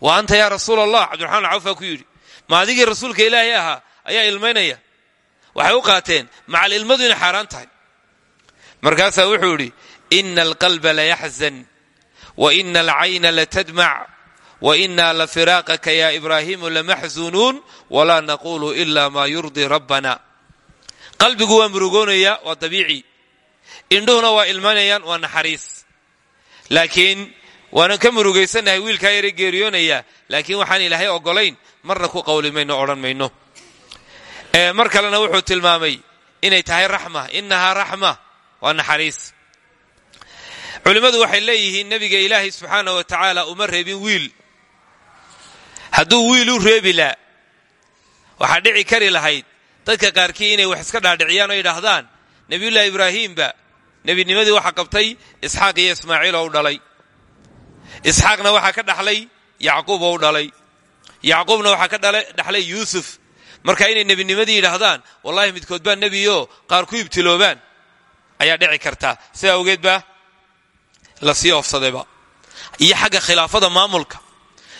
Wa anta yaa rasuul allah cabdiraxmaan cawfaa ku yidhi. Ma adigii rasuulka ilaahay ahaa? Ayaa ilmaynaya. Waxay u qaateen macal ilmadu inay xaaraan tahay. Markaasaa wuxuu yidhi ina alqalba layaxzan wa ina alcayna latadmac wa inaa lafiraaqaka ya ibraahiimu lamaxzunuun walaa naqulu ila maa yurdii rabbana qalbigu waa murugoonayaa waa dabiici indhuhuna waa ilmanayaan waa naxariis laakiin waanan ka murugaysannahay wiilkaa yare geeriyoonayaa laakiin waxaan ilaahay ogolayn marna ku qawli mayno odhan mayno mar kalena wuxuu tilmaamay inay tahay raxma inahaa raxma waa naxariis culimmadu waxay leeyihiin nebiga ilaahay subxaana wa tacaala uma reebin wiil. Hadduu wiil u reebi laa waxaa dhici kari lahayd. Dadka qaarkii inay wax iska dhaadhiciyaan oo yidhaahdaan nebiyullaahi ibraahiimba nebinimadii waxaa qabtay isxaaq iyo ismaaciil oo u dhalay. Isxaaqna waxaa ka dhaxlay yacquub oo u dhalay. Yacquubna waxaa ka dhaxlay yuusuf. Marka inay nebinimadii yidhaahdaan wallahi midkood baa nebiyo qaar ku ibtiloobaan. Ayaa dhici karta. Sidaa awgeed baa la sii oofsadayba iyo xagga khilaafada maamulka.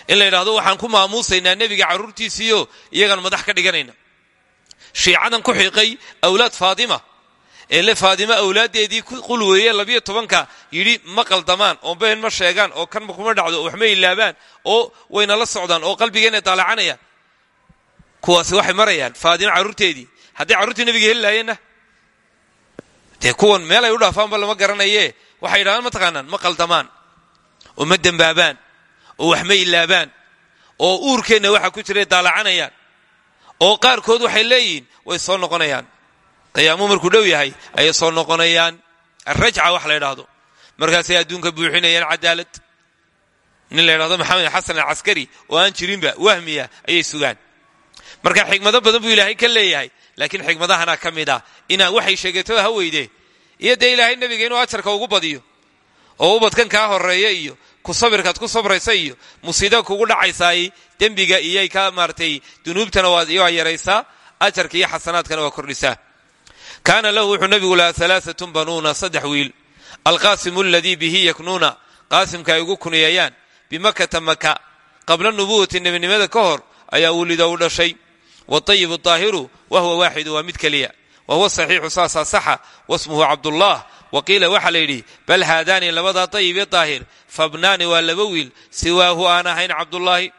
In la yidhahdo waxaan ku maamuusaynaa nebiga carruurtiisiiyo iyagaan madax ka dhiganayna. Shiicadan ku xiiqay awlaad faadima ee le faadima awlaaddeedii qul weeye labiyo tobanka yidhi ma qaldamaan oo been ma sheegaan oo kan kuma dhacdo oo waxma ilaabaan oo wayna la socdaan oo qalbigeenna daalacanayaan kuwaasi waxay marayaan faadima carruurteedii hadday carruurtii nebiga heli laayeenna dee kuwan meel ay u dhaafaanba lama garanaye waxay yidhahdaan ma taqaanaan ma qaldamaan oo ma dembaabaan oo wax ma ilaabaan oo uurkeenna waxa ku jira daalacanayaan oo qaarkood waxay leeyihiin way soo noqonayaan. Qiyaamuu markuu dhow yahay ayay soo noqonayaan. Arajca wax la ydhaahdo markaasay adduunka buuxinayaan cadaalad. Nin la ydhahdo maxamed xasan alcaskari oo aan jirinba wahmiya ayay sugaan. Marka xikmado badan buu ilaahay ka leeyahay laakiin xikmadahana ka mid ah. Inaa waxay sheegataba ha weyde iyo dee ilaahay nebiga inuu ajarka ugu badiyo oo ubadkan kaa horreeya iyo ku sabirkaad ku sabraysa iyo musiida kugu dhacaysaay dembiga iyay ka maaratay dunuubtana waa yaraysaa ajarka iyo xasanaadkana waa kordhisaa. Kaana lahu wuxuu nebigu lahaa alaaatun banuuna saddex wiil. Alqaasimu aladii bihi yaknuuna qaasimka ay ugu kuniyeeyaan bimakata maka qabla nubuwati nebinimada ka hor ayaa wulida u dhashay. Waطayibu طaahiru wahuwa waaxidu waa mid keliya wahuwa saxiixu saasaa saxa wasmuhu cabdullah wa qiila waxaa la yidhi bal haadaani labadaa طayib daahir fabnaani waa laba wiil siwaahu aan ahayn cabdullaahi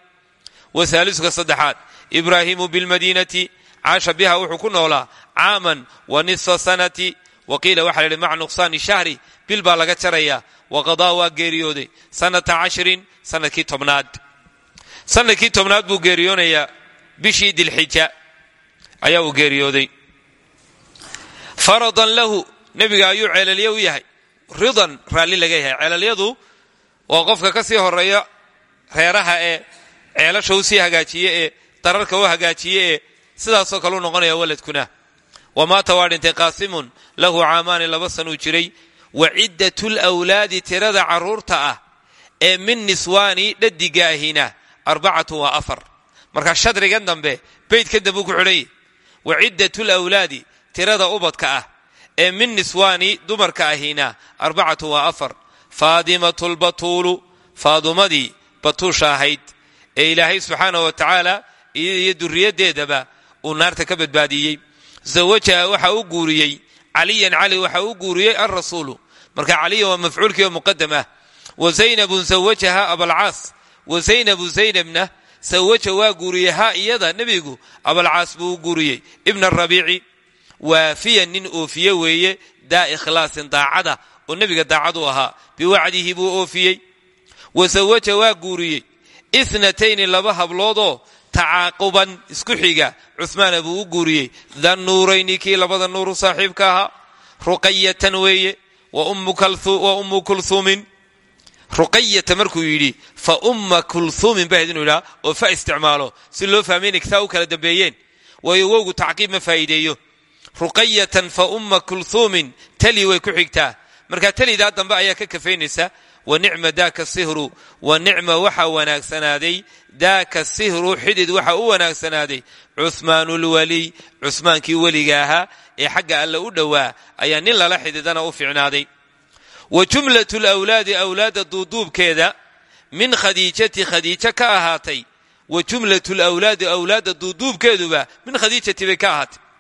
wasaaliska saddexaad ibraahimu bilmadiinati caasha biha wuxuu ku noolaa caaman wa nisfa sanati wa qiila waxaa la yidhi maca nuqsaani shahri bil baa laga jaraya waqadaa waa geeriyooday sanata cashrin sannadkii tobnaad faradan lahu nebiga ayuu ceelalye u yahay. Ridan raalli laga yahay. Ceelalyadu waa qofka ka sii horreeya reeraha ee ceelasha u hagaajiye ee dararka u hagaajiye ee sidaasoo kale u noqonaya waladkuna wamaata waa dhintay lahu caamaani laba sanuu jiray. Wa ciddatu lwlaadi tirada carruurta ah ee min niswaani dhadiga ahina arbacatun waa afar. Marka shadrigan dambe beydkan dambe u ku xidhanyay wa ciddatu lwlaadi tirada ubadka ah ee min niswaani dumarka ahina arbacatun waa afar. Faadimatu lbatuulu faadumadii batuusha ahayd ee ilaahay subxaanah wa tacaala iyo duriyaddeedaba uu naarta ka badbaadiyey. Zawajaha waxa u guuriyey caliyan cali waxa u guuriyey alrasuulu marka caliyan waa mafcuulkii oo ah. Wa zaynabun zawajaha abalcaas wa zaynabu zaynabna sawaja waa guuriyey ha iyada nebigu abalcaas buu u guuriyey waafiyan nin oofiye weeye daa ikhlaasin daacada oo nebiga daacad u ahaa. Biwacdihi buu oofiyey. Wa sawaja waa guuriyey. Ithnatayni laba habloodoo tacaaquban isku xiga. Cuhmaana buu u guuriyey. Dannuurayni kii labada nuuru saaxiibka ahaa. Ruqayatan weeye. Wa ummu kulhuumin ruqayata markuu yidhi fa umma kulhuumin ba inuu yidhaa oo fa isticmaalo. Si loo fahmayna kitaa kala dambeeyeen. Waayo wowgu tacqiib ma faa'iideeyo ruqayatan fa umma kulhuumin tali way ku xigtaa. Markaa talidaa dambe ayaa ka kafaynaysa wa nicma daaka sihru. Wa nicma waxa wanaagsanaaday daaka sihru xidid waxa u wanaagsanaaday cuhmaanulwaliy cusmaankii weliga ahaa ee xagga alle u dhowaa ayaa nin lala xididana u ficnaaday wa jumlatu lawlaadi awlaadda duuduubkeeda. Min khadiijati khadiijo ka ahaatay. Wa jumlatu lawlaadi awlaadda duuduubkeeduba min khadiijati bay ka ahaatay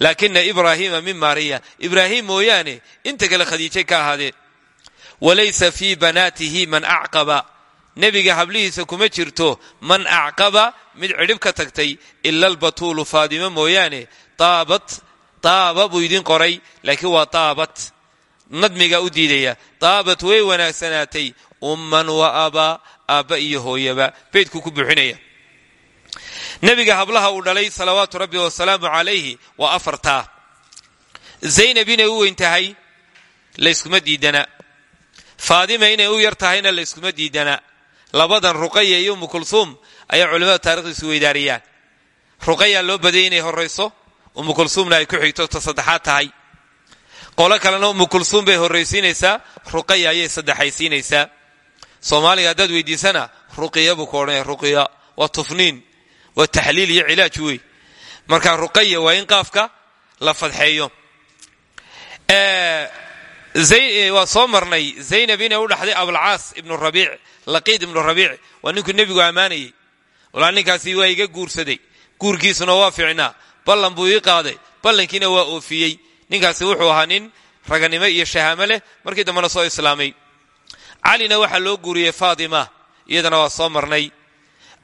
laakina ibraahiima min maariya ibraahim mooyaane inta kale khadiijay ka ahaadeen walaysa fii banaatihi man acqaba. Nebiga hablihiisa kuma jirto man acqaba mid cidhib ka tagtay. Ila albatuulu faadimo mooyaane taabat taaba buu idin qoray laakiin waa taabat. Nadmiga u diidaya taabat way wanaagsanaatay umman wa abaa aabba iyo hooyaba. Beydku ku buuxinaya nebiga hablaha uu dhalay salawaatu rabbi wasalaamu calayhi waa afartaa zaynab inay u weyn layskuma diidana. Faadima inay u yar tahayna layskuma diidana. Labadan ruqaya iyo umu kulsuum ayaa culimmada taarikhdiisu weydaariyaan. Ruqayaa loo badayay inay horayso umu kulsuumna ay ku xigto ta saddexaad tahay. Qolo kalena umu kulsuum bay horraysiinaysaa ruqaya ayay saddexaysiinaysaa. Soomaaliga haddaad weydiisana ruqiya buu ku odhanaya ruqiya waa tufniin waa taxliil iyo cilaaj wey marka ruqaya waa in qaafka la fadxeeyo. Waa soo marnay zaynab inay u dhaxday abulcaas ibnu rabiic laqiid ibnu rabiic. Waa ninkuu nebigu ammaanayey walaa ninkaasi waa iga guursaday. Guurkiisuna waa fiicnaa. Ballan buu ii qaaday. Ballankiina waa oofiyey. Ninkaasi wuxuu ahaa nin raganimo iyo shahaamo leh. Markii dambena soo islaamay. Calina waxaa loo guuriyey faatima iyadana waa soo marnay.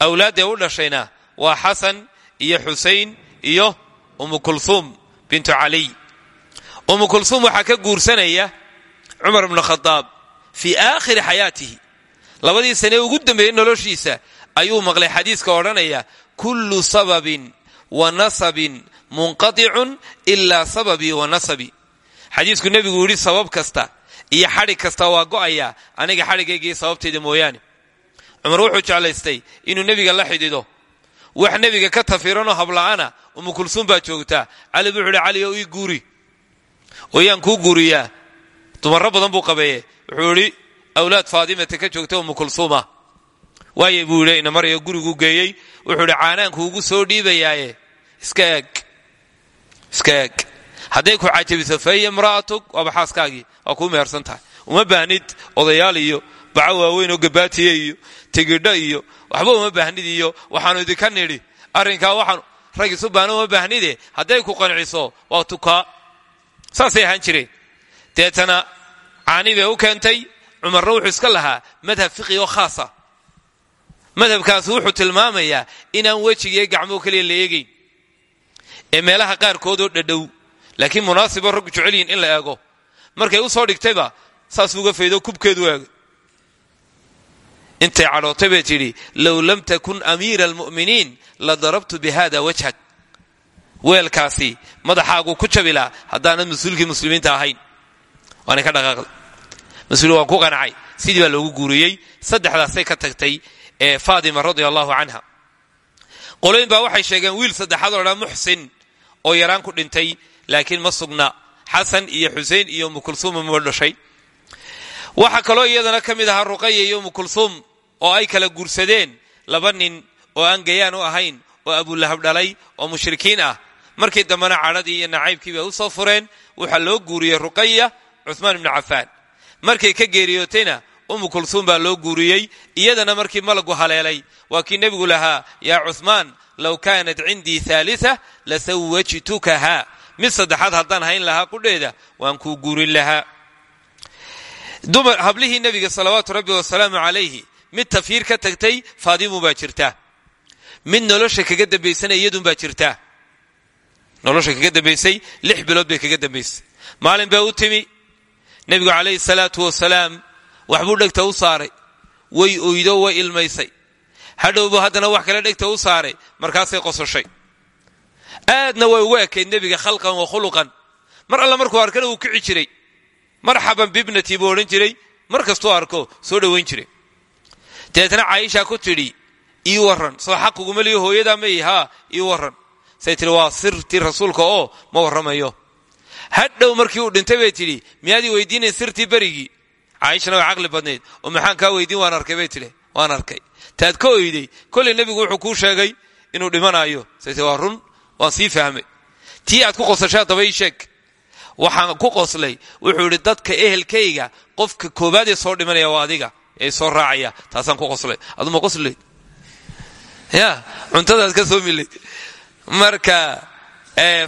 Awlaaddee u dhashayna waa xasan iyo xusayn iyo umu kulhuum bintu caliy umu kulhuum waxaa ka guursanaya cumar bnu khadaab fii aakhiri xayaatihi. Labadii sane ugu dambeeyey noloshiisa ayuu maqlay xadiiska odhanaya kullu sababin wa nasabin munqaticun ilaa sababii wa nasabii xadiisku nebigu yidhi sabab kasta iyo xadhig kasta waa go'aya aniga xadhigaygii sababtayda mooyaane. Cumar wuxuu jeclaystay inuu nebiga la xidhido wax nebiga ka tafiranoo habla'ana umu kulsuum baa joogtaa. Cali buu wuxuuhi cali oo ii guuri. Oo yaan kuu guuriyaa. Dumarro badan buu qabeeye wuxuu idhi awlaad faadimata ka joogta umu kulsuuma waayay buu yidhi inamaryo guriguu geeyey. Wuxuu idhi caanaanku ugu soo dhiibayaaye iska eeg. Iska eeg. Ku cajabiso fahiya imra'atug waaba xaaskaagii waa kuu tahay. Uma baahnid odayaal iyo baco waaweyn oo gabaatiye iyo tigidho iyo waxba uma baahnid iyo waxaanu idinka nidhi. Arrinkaa waxaan rag isu uma baahnide hadday ku qanciso waa tukaa saasay ahaan jireen. Deetana caani bay u keentay cumarna wuxuu iska lahaa madhab fiqi oo khaasa madhabkaas wuxuu tilmaamayaa inaan wejigiiyo gacmoo keliya la eegayn. Ee meelaha qaarkoodoo dhadhow laakiin munaasiboo raggu jecelyihin in la eego. Markay u soo dhigtayba saas uga faydo kubkeedu eega intay cadhootay bay tidhi low lam takun amiira almu'miniin la darabtu bi hada wajhak. Weelkaasi madaxaagu ku jabilaa haddaanad mas'uulkii muslimiinta ahayn. Waana ka dhaqaaqday. Mas'uul waan ku qancay sidii baa loogu guuriyey. Saddexdaasay ka tagtay ee faatima radia allahu canha qolooyin baa waxay sheegeen wiil saddexaad oo dhaa muxsin oo yaraan ku dhintay laakiin ma sugna. Xasan iyo xusein iyo umu kulsuum ma dhashay waxaa kaloo iyadana ka mid ahaa ruqaya iyo umu kulsuum oo ay kala guursadeen laba nin oo aan gayaan u ahayn oo abulahab dhalay oo mushrikiin ah. Markii dambena cadhadii iyo nacaybkii bay u soo fureen waxaa loo guuriyey ruqaya cuhmaan ibnu cafaan. Markay ka geeriyootayna umu kulsuum baa loo guuriyey iyadana markii malagu haleelay waa kii nebigu lahaa yaa cuhmaan low kaanat cindii haalita lasawajtukaha mid saddexaad haddaan hayn lahaa qudheeda waan kuu guurin lahaa hablihii nebiga salawaatu rabbi wasalaamu calayhi mid tafyiir ka tagtay faadimu baa jirta. Mid nolosha kaga dambaysana iyadunbaa jirta. Nolosha kaga dambaysay lix bilood bay kaga dambaysay. Maalin baa u timi nebigu calayhi salaatu wasalaam waxbuu dhegta u saaray. Way oydo way ilmaysay. Hadhowbu haddana wax kale dhegta u saaray markaasay qososhay. Aadna way ugu ekayd nebiga khalqan wa khuluqan. Mar alla markuu arkana wuu kici jiray marxaban bibnati buu odhan jiray mar arko soo dhowayn jiray. Dabeetna caaisha ku tidhi ii waran soo xaq uguma liyo hooyadaa may haa ii waran say tihi waa rasuulka oo ma warramayo. Hadhow markii uu dhintay bay tidhi miyaadii weydiinayn sirtii berigii? Caaishana way caqli badnayd oo maxaan kaa weydiin waan arkay bay tidhi. Waan arkay. Taad ka oyday kolley nebigu wuxuu kuu sheegay inuu dhimanaayo. Say tii run waan sii fahmay. Tii aad ku qosashaa daba ii waxaan ku qoslay. Wuxuu idhi dadka ehelkayga qofka koobaadee soo dhimanaya waa adiga ee soo raacaya. Taasaan ku qoslay. Aduma qoslayd? Ya cuntadaas ka soo milayd marka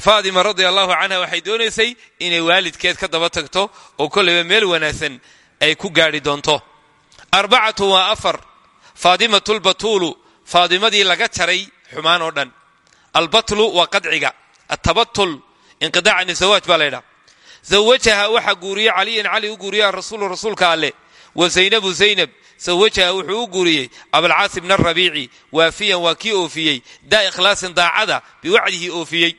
faatima radia allahu canha waxay doonaysay inay waalidkeed ka daba tagto oo kolleyba meel wanaagsan ay ku gaadhi doonto. Arbacatu waa afar. Faadimatulbatuulu faadimadii laga jaray xumaan oo dhan. Albatlu waa qadciga. Atabatul inqidaac ani zawaaj baa laydhaa zawajaha waxaa guuriyey caliyan cali u guuriya rasuulu rasuulka alleh wa zaynabu zaynab zawajaha wuxuu u guuriyey abalcaas bna arabiici waafiyan waa kii oofiyey. Daa ikhlaasin daacada biwacdihi oofiyey.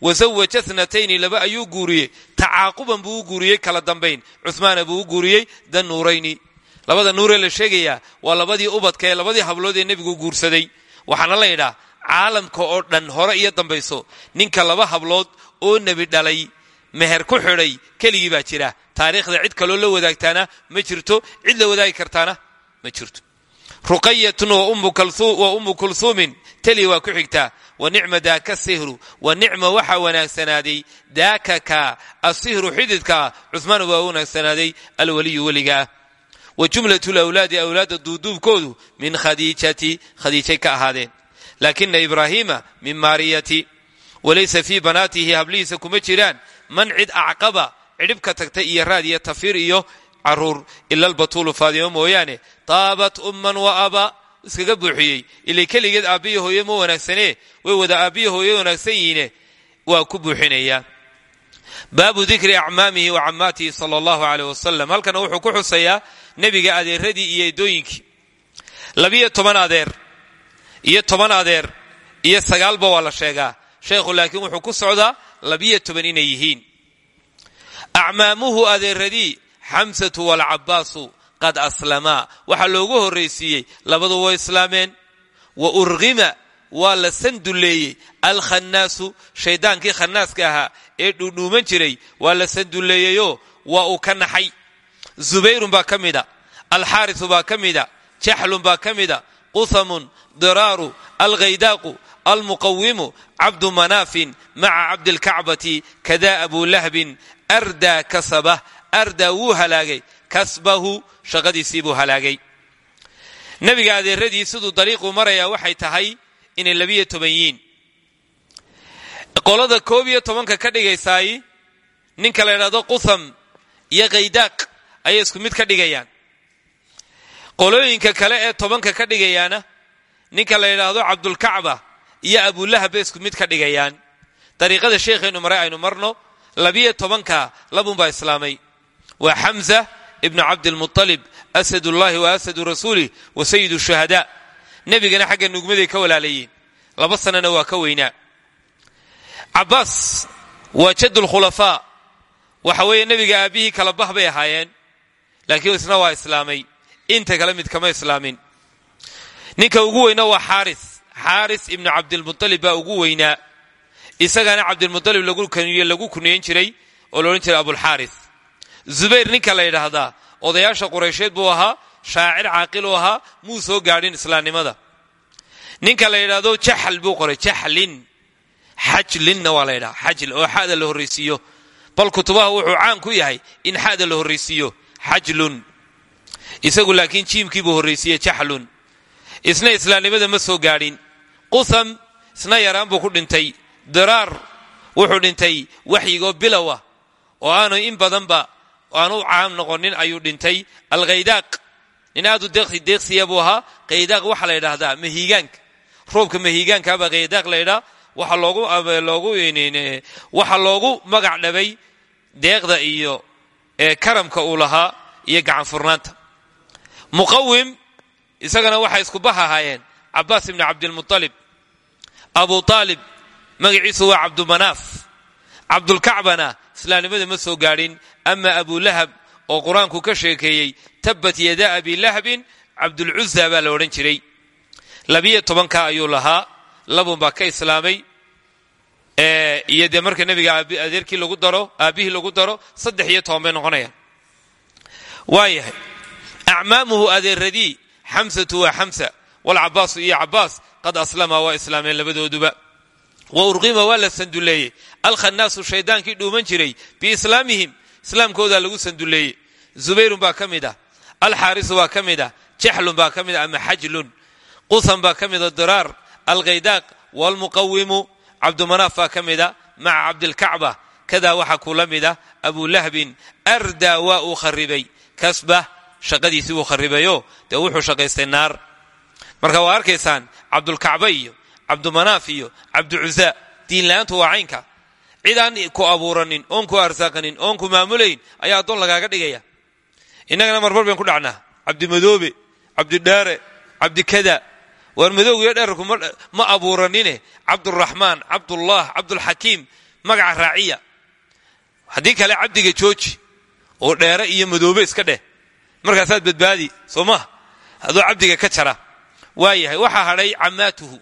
Wa zawaja snatayni laba ayuu guuriyey. Tacaaquban buu u guuriyey kala dambayn cuhmaana buu u guuriyey dan nuurayni. Labada nuuree la sheegayaa waa labadii ubadka ee labadii hablood ee nebigu guursaday. Waxaana la yidhaa caalamka oo dhan hore iyo dambayso ninka laba hablood oo nebi dhalay meher ku xidhay keligii baa jira. Taariikhda cid kaloo la wadaagtaana ma jirto cid la wadaagi kartaana ma jirto. Ruqayatun wa ummu kulhuumin teli waa ku xigtaa wa nicma daaka sihru wa nicma waxaa wanaagsanaaday daaka ka asihru xididkaa cuhmaan waa wanaagsanaaday alwaliyu weligaah wa jumlatu lawlaadi awlaadda duuduubkoodu min khadiijati khadiijay ka ahaadeen. Laakina min maariyati. Walaysa fii banaatihi hablihiisa kuma jiraan man cid acqaba cidhibka tagta iyo raad iyo tafiir iyo carruur ila albatuulu faadimo mooyaane taabat umman wa aba iskaga buuxiyey. Ilay keligeed aabbiya hooye ma wanaagsanee way wada aabbiya hooye wanaagsan yihiine waa ku buuxinayaa baabu dikri acmaamihi wa cammaatihi sala allahu aleyh wasalam halkana wuxuu ku xusayaa nebiga adeeradii iyo edooyinkii labiyo adeer iyo toban adeer iyo sagaalba waa la sheegaa. Sheekhu laakiin wuxuu ku socdaa labiyo toban inay yihiin acmaamuhu adeeradii xamsatu waalcabbaasu qad aslamaa waxaa loogu horraysiiyey labadu way islaameen. Wa urghima waa la sandulleeyey. Alkhannaasu shayddaankii khannaaska ahaa ee dhuudhuuman jiray waa la sandulleeyeyoo waa uu ka naxay. Zubayrun baa ka mida alxaarisu baa ka mida jaxlun baa ka mida quhamun diraaru alghaydaaqu almuqawimu cabdu manaafin maca cabdilkacbati kada abu lahbin ardaa kasabah ardaa wuu halaagay kasbahu shaqadiisii buu halaagay nebiga adeeradii siduu dariiquu marayaa waxay tahay inay labiyo toban yihiin qolada koob iyo tobanka ka dhigaysaay ninka la ydhahdo qutham iyo khaydaaq ayay isku mid ka dhigayaan qolooyinka kale ee tobanka ka dhigayaana ninka la yidhaahdo cabdulkacba iyo abulahab bay isku mid ka dhigayaan. Dariiqada sheekhaynu maray aynu marno labiyo tobanka labunbaa islaamay. Waa xamza ibnu cabdilmualib asadullahi wa asadu rasuulih wa sayidu shuhadaa nebigana xagga nugmaday ka walaalayiin. Laba sanana waa ka weynaa cabbaas waa jaddulkhulafaa waxa weeye nebiga aabbihii kala bah bay ahaayeen laakiin isna waa islaamay. Inta kale mid kama islaamin. Ninka ugu weyna waa xaaris xaaris ibnu cabdilmualib baa ugu weynaa isagana cabdilmualib lagu kuniyen jiray oo laodhan jiray abulxaaris zubayr ninka la yidhaahdaa odayaasha quraysheed buu ahaa shaacir caaqil u ahaa muu soo gaadhin islaamnimada ninka la yidhaahdo jaxl buu qoray jaxlin xajlinna waa la ydhaha xajl oo xada la horraysiiyo bal kutubaha wuxuu caan ku yahay in xada la horraysiiyo xajlun isagu laakiin jiimkiibuu horraysiiye jaxlun isna islaamnimada ma soo gaadhin qutham isna yaraan buu ku dhintay. Diraar wuxuu dhintay waxyigoo bilowa oo aanu in badanba aanu caam noqonin ayuu dhintay. Alkhaydaaq nin aadu deeqsiya buu ahaa. Khaydaaq waxaa la ydhaahdaa mahiigaanka roobka mahiigaankaabaa khaydaaq la ydhaa waxaa loogu magac dhabay deeqda iyo karamka uu lahaa iyo gacan furnaanta muqawim isagana waxay isku bax ahaayeen cabaas ibni cabdilmualib abu aalib magaciisu waa cabdumanaaf cabdulkacbana islaamnimada ma soo gaadhin ama abulahab oo qur'aanku ka sheekeeyey tabbat yada abi lahabin cabdulcuza baa la odhan jiray. Labiyo tobanka ayuu lahaa labun baa ka islaamay iyo dee marka nebiga adeerkii lagu daro aabbihii lagu daro saddex iyo waayahay acmaamuhu adeeradii xamsatu waa xamsa walcabaasu iyo cabaas qad aslama waa islaameen labadooduba wa urqima waa la sanduleeyey alkhanaasu shaydaankii dhuuman jiray biislaamihim islaamkoodaa lagu sanduleeyey zubayrun baa ka mid ah alxaarisu baa ka mid ah jaxlun baa ka mid ah ama xajlun qusan baa ka mida diraar alkhaydaaq waalmuqawimu cabdumanaaf baa ka mida maca cabdilkacba kadaa waxaa kula mida abulahbin ardaa waa marka waa arkaysaan cabdulkacba iyo cabdumanaaf iyo cabducusaa diinla'aantu waa caynka. Cid aan ku abuuranin oon ku arsaaqanin oon ku maamulayn ayaa addoon lagaaga dhigaya. Innagana marmar bayn ku dhacnaa. Cabdimadoobe cabdidhaare cabdikada waar madowgiyo dherarku ma abuuranine. Cabduraxmaan cabdullah cabdulxakiim magaca raaciya. Haddii kale cabdiga jooji oo dheere iyo madoobe iska dheh. Markaasaad badbaadi soo maha adoo cabdiga ka jara waayahay. Waxaa hadhay cammaatuhu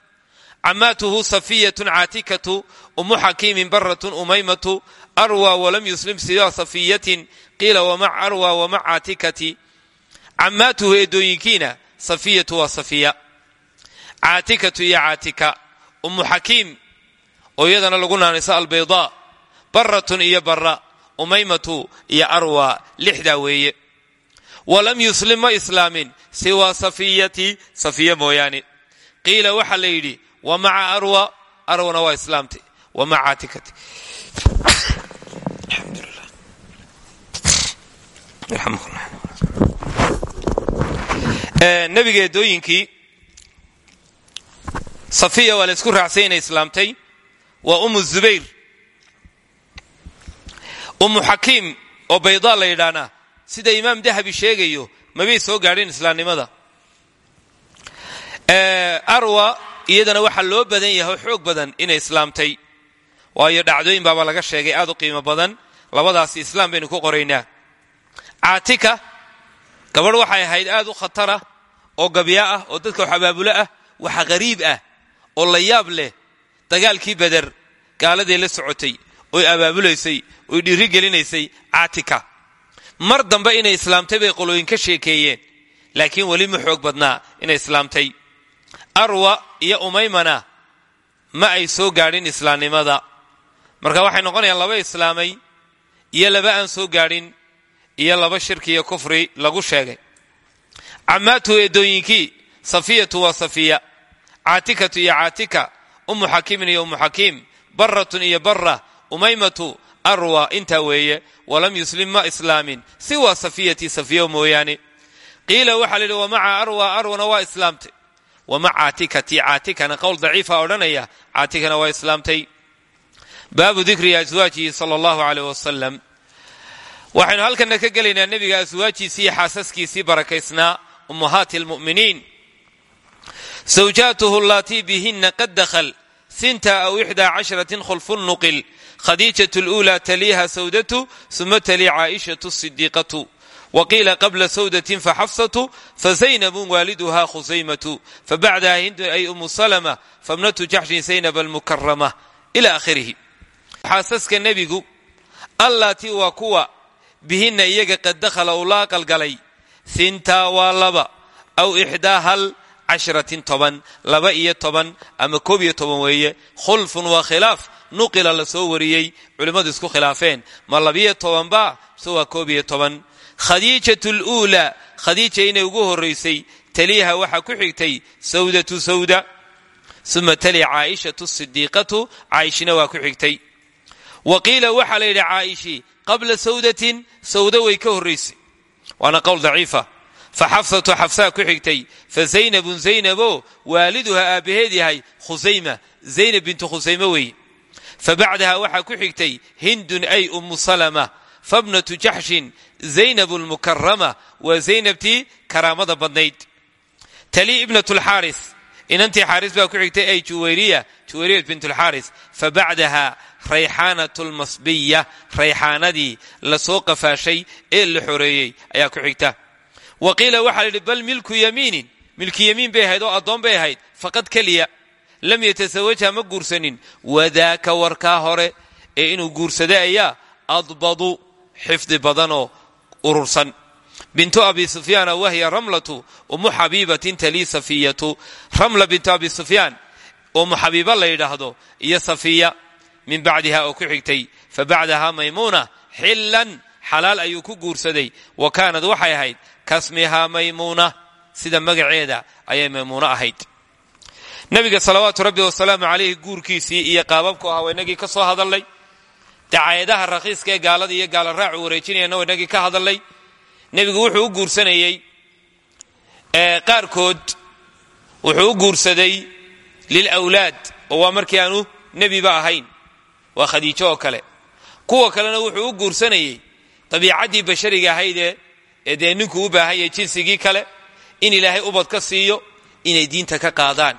cammaatuhu safiyatun caatikatu umu xakiimin baratun umaymatu arwa walam yuslim siwa safiyatin qiila wamac arwa wamac caatikati. Cammaatuhu eedooyinkiina safiyatu waa safiya. Caatikatu iyo caatika. Ummu xakiim oo lagu naanayso albaydaa baratun iyo bara umaymatu iyo arwa lixdaa weeye walam yuslim ma islaamin siwaa safiyati safiya mooyaane. Qiila waxaa la yidhi wa maca arwa arwana waa islaamtay wa maca caatikati nabiga eedooyinkii safiya waa la isku raacsay inay islaamtay. Waa umu zubayr. Ummu xakiim oo baydaa la yidhaahna sida imaam dahabi sheegayo mabay soo gaadhin islaamnimada. Arwa iyadana waxaa loo badan yahay oo xoog badan inay islaamtay. Waayo dhacdooyin baaba laga sheegay aad u qiimo badan. Labadaasi islaam baynu ku qoraynaa. Caatika gabadh waxay ahayd aad u khatara oo gabya ah oo dadka wax abaabulo ah waxa qariib ah oo la yaab leh. Dagaalkii beder gaaladay la socotay oy abaabulaysay oy dhiiri gelinaysay caatika mar dambe inay islaamtay bay qolooyin ka sheekeeyeen laakiin weli ma xoog badnaa inay islaamtay. Arwa iyo umaymana ma ay soo gaadhin islaamnimada. Marka waxay noqonayaan laba islaamay iyo laba aan soo gaadhin iyo laba shirki iyo kufri lagu sheegay. Cammaatuhu eedooyinkii safiyatu waa safiya caatikatu iyo caatika ummu xakiimin iyo ummu xakiim baratun iyo bara umaymatu arwa intaa weeye walam yuslim ma islaamin siwa safiyati safiya mooyaane qiila waxaa la yidhi wamaca arwa arwana waa islaamtay wamac caatikati caatikana qowl daciifa odhanaya caatikana waa islaamtay baabu dikri aswaajihi sala allahu aleyh wasalam waxaynu halkana ka gelaynaa nebiga aswaajiisii iyo xaasaskiisii barakaysnaa ummahaati almu'miniin zawjaatuhu allatii bihina qad dakhal sinta aw ixdaa cashratin khulfun nuqil khadiijatu luulaa taliiha sawdatu suma talii caaishatu sidiiqatu waqiila qabla sawdatin faxafsatu fazaynabun waaliduha khusaymatu fabacdaha hindu ay umu salama fabnatu jaxshin zaynab almukarama ila akhirihi. Xaasaska nebigu allatii waa kuwa bihinna iyaga qad dakhala uu la aqalgalay hintaa waa laba aw ixdaa hal cashratin toban laba iyo toban ama koob iyo toban weeye khulfun waa khilaaf nuqila la soo wariyey culimmadu isku khilaafeen ma labiyo tobanba mise waa koob iyo toban khadiijatu luulaa khadiija inay ugu horraysay taliiha waxaa ku xigtay sawdatu sawda uma tali caaishatu sidiiqatu caaishina waa ku xigtay wa qiila waxaa la yidhi qabla sawdatin sawda way ka horraysay waana qowl daciifa fa xafsatu xafsaa ku xigtay fa zaynabun zaynabo waaliduha aabbaheed yahay khusayma zaynab bintu khusayme weeye fa bacdaha waxaa ku xigtay hindun ay ummu salama fabnatu jaxshin zaynabu lmukarama waa zaynabtii karaamada badnayd tali ibnat lxaaris inantii xaaris baa ku xigtay ay juwayriya juwayriya bint lxaaris fa bacdaha rayxaanat lmasbiya rayxaanadii la soo qafaashay ee la xoreeyey ku xigta wa qiila waxaa la yidhi bal milku yamiinin milki yamiin bay ahayd oo addoon bay ahayd faqad keliya lam yatasawajha ma guursanin wadaaka warkaa hore ee inuu guursaday ayaa adbadu xifdi badanoo urursan bintu abi sufyaana wahya ramlatu umu xabiibatin talii safiyatu ramla bintu abi sufyaan umu xabiiba la yidhaahdo iyo safiya min bacdiha oo ku xigtay fa bacdaha maymuuna xillan ayuu ku guursaday wa kaanad ahayd kasmihaa maymuuna sida magaceeda ayay maymuuno ahayd. Nabiga salawaatu rabbi wasalaamu calayhi guurkiisii iyo qaababku ahaa waynagii ka soo hadalnay dacaayadaha rakhiiska ee gaalada iyo gaala raacu wareejinayana waynagii ka hadalnay nebigu wuxuu u guursanayey qaarkood wuxuu guursaday lilawlaad oo waa markii aanu nebiba ahayn waa khadiijo kale. Kuwa kalena wuxuu u guursanayey dabiicaddii bashariga ahaydee ee dee ninkuu u baahan yahay jinsigii kale in ilaahay ubad ka siiyo inay diinta ka qaadaan.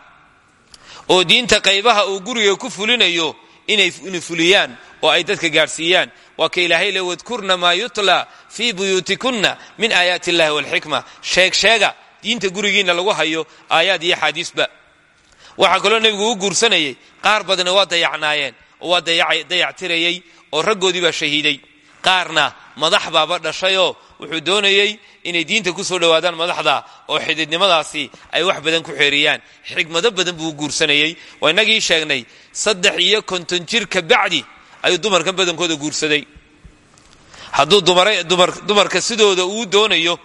Oo diinta qaybaha uu guriga ku fulinayo inay fuliyaan oo ay dadka gaadhsiiyaan. Waa ka ilaahay le wadkurna maa yutla fii buyuutikunna min aayaati illahi walxikma. Sheeg sheega diinta gurigiinna lagu hayo aayaad iyo xaadiisba. Waxaa kaloo nebigu u guursanayay qaar badna waa dayacnaayeen oo waa dayactirayey oo raggoodii baa shahiiday. Qaarna madax baaba dhashayoo wuxuu doonayey inay diinta ku soo dhowaadaan madaxda oo xididnimadaasi ay wax badan ku xeeriyaan. Xigmado badan buu guursanayey. Waa inagii sheegnay saddex iyo konton jir ka bacdi ayuu dumarkan badankooda guursaday. Hadduu dumarka sidooda uu doonayo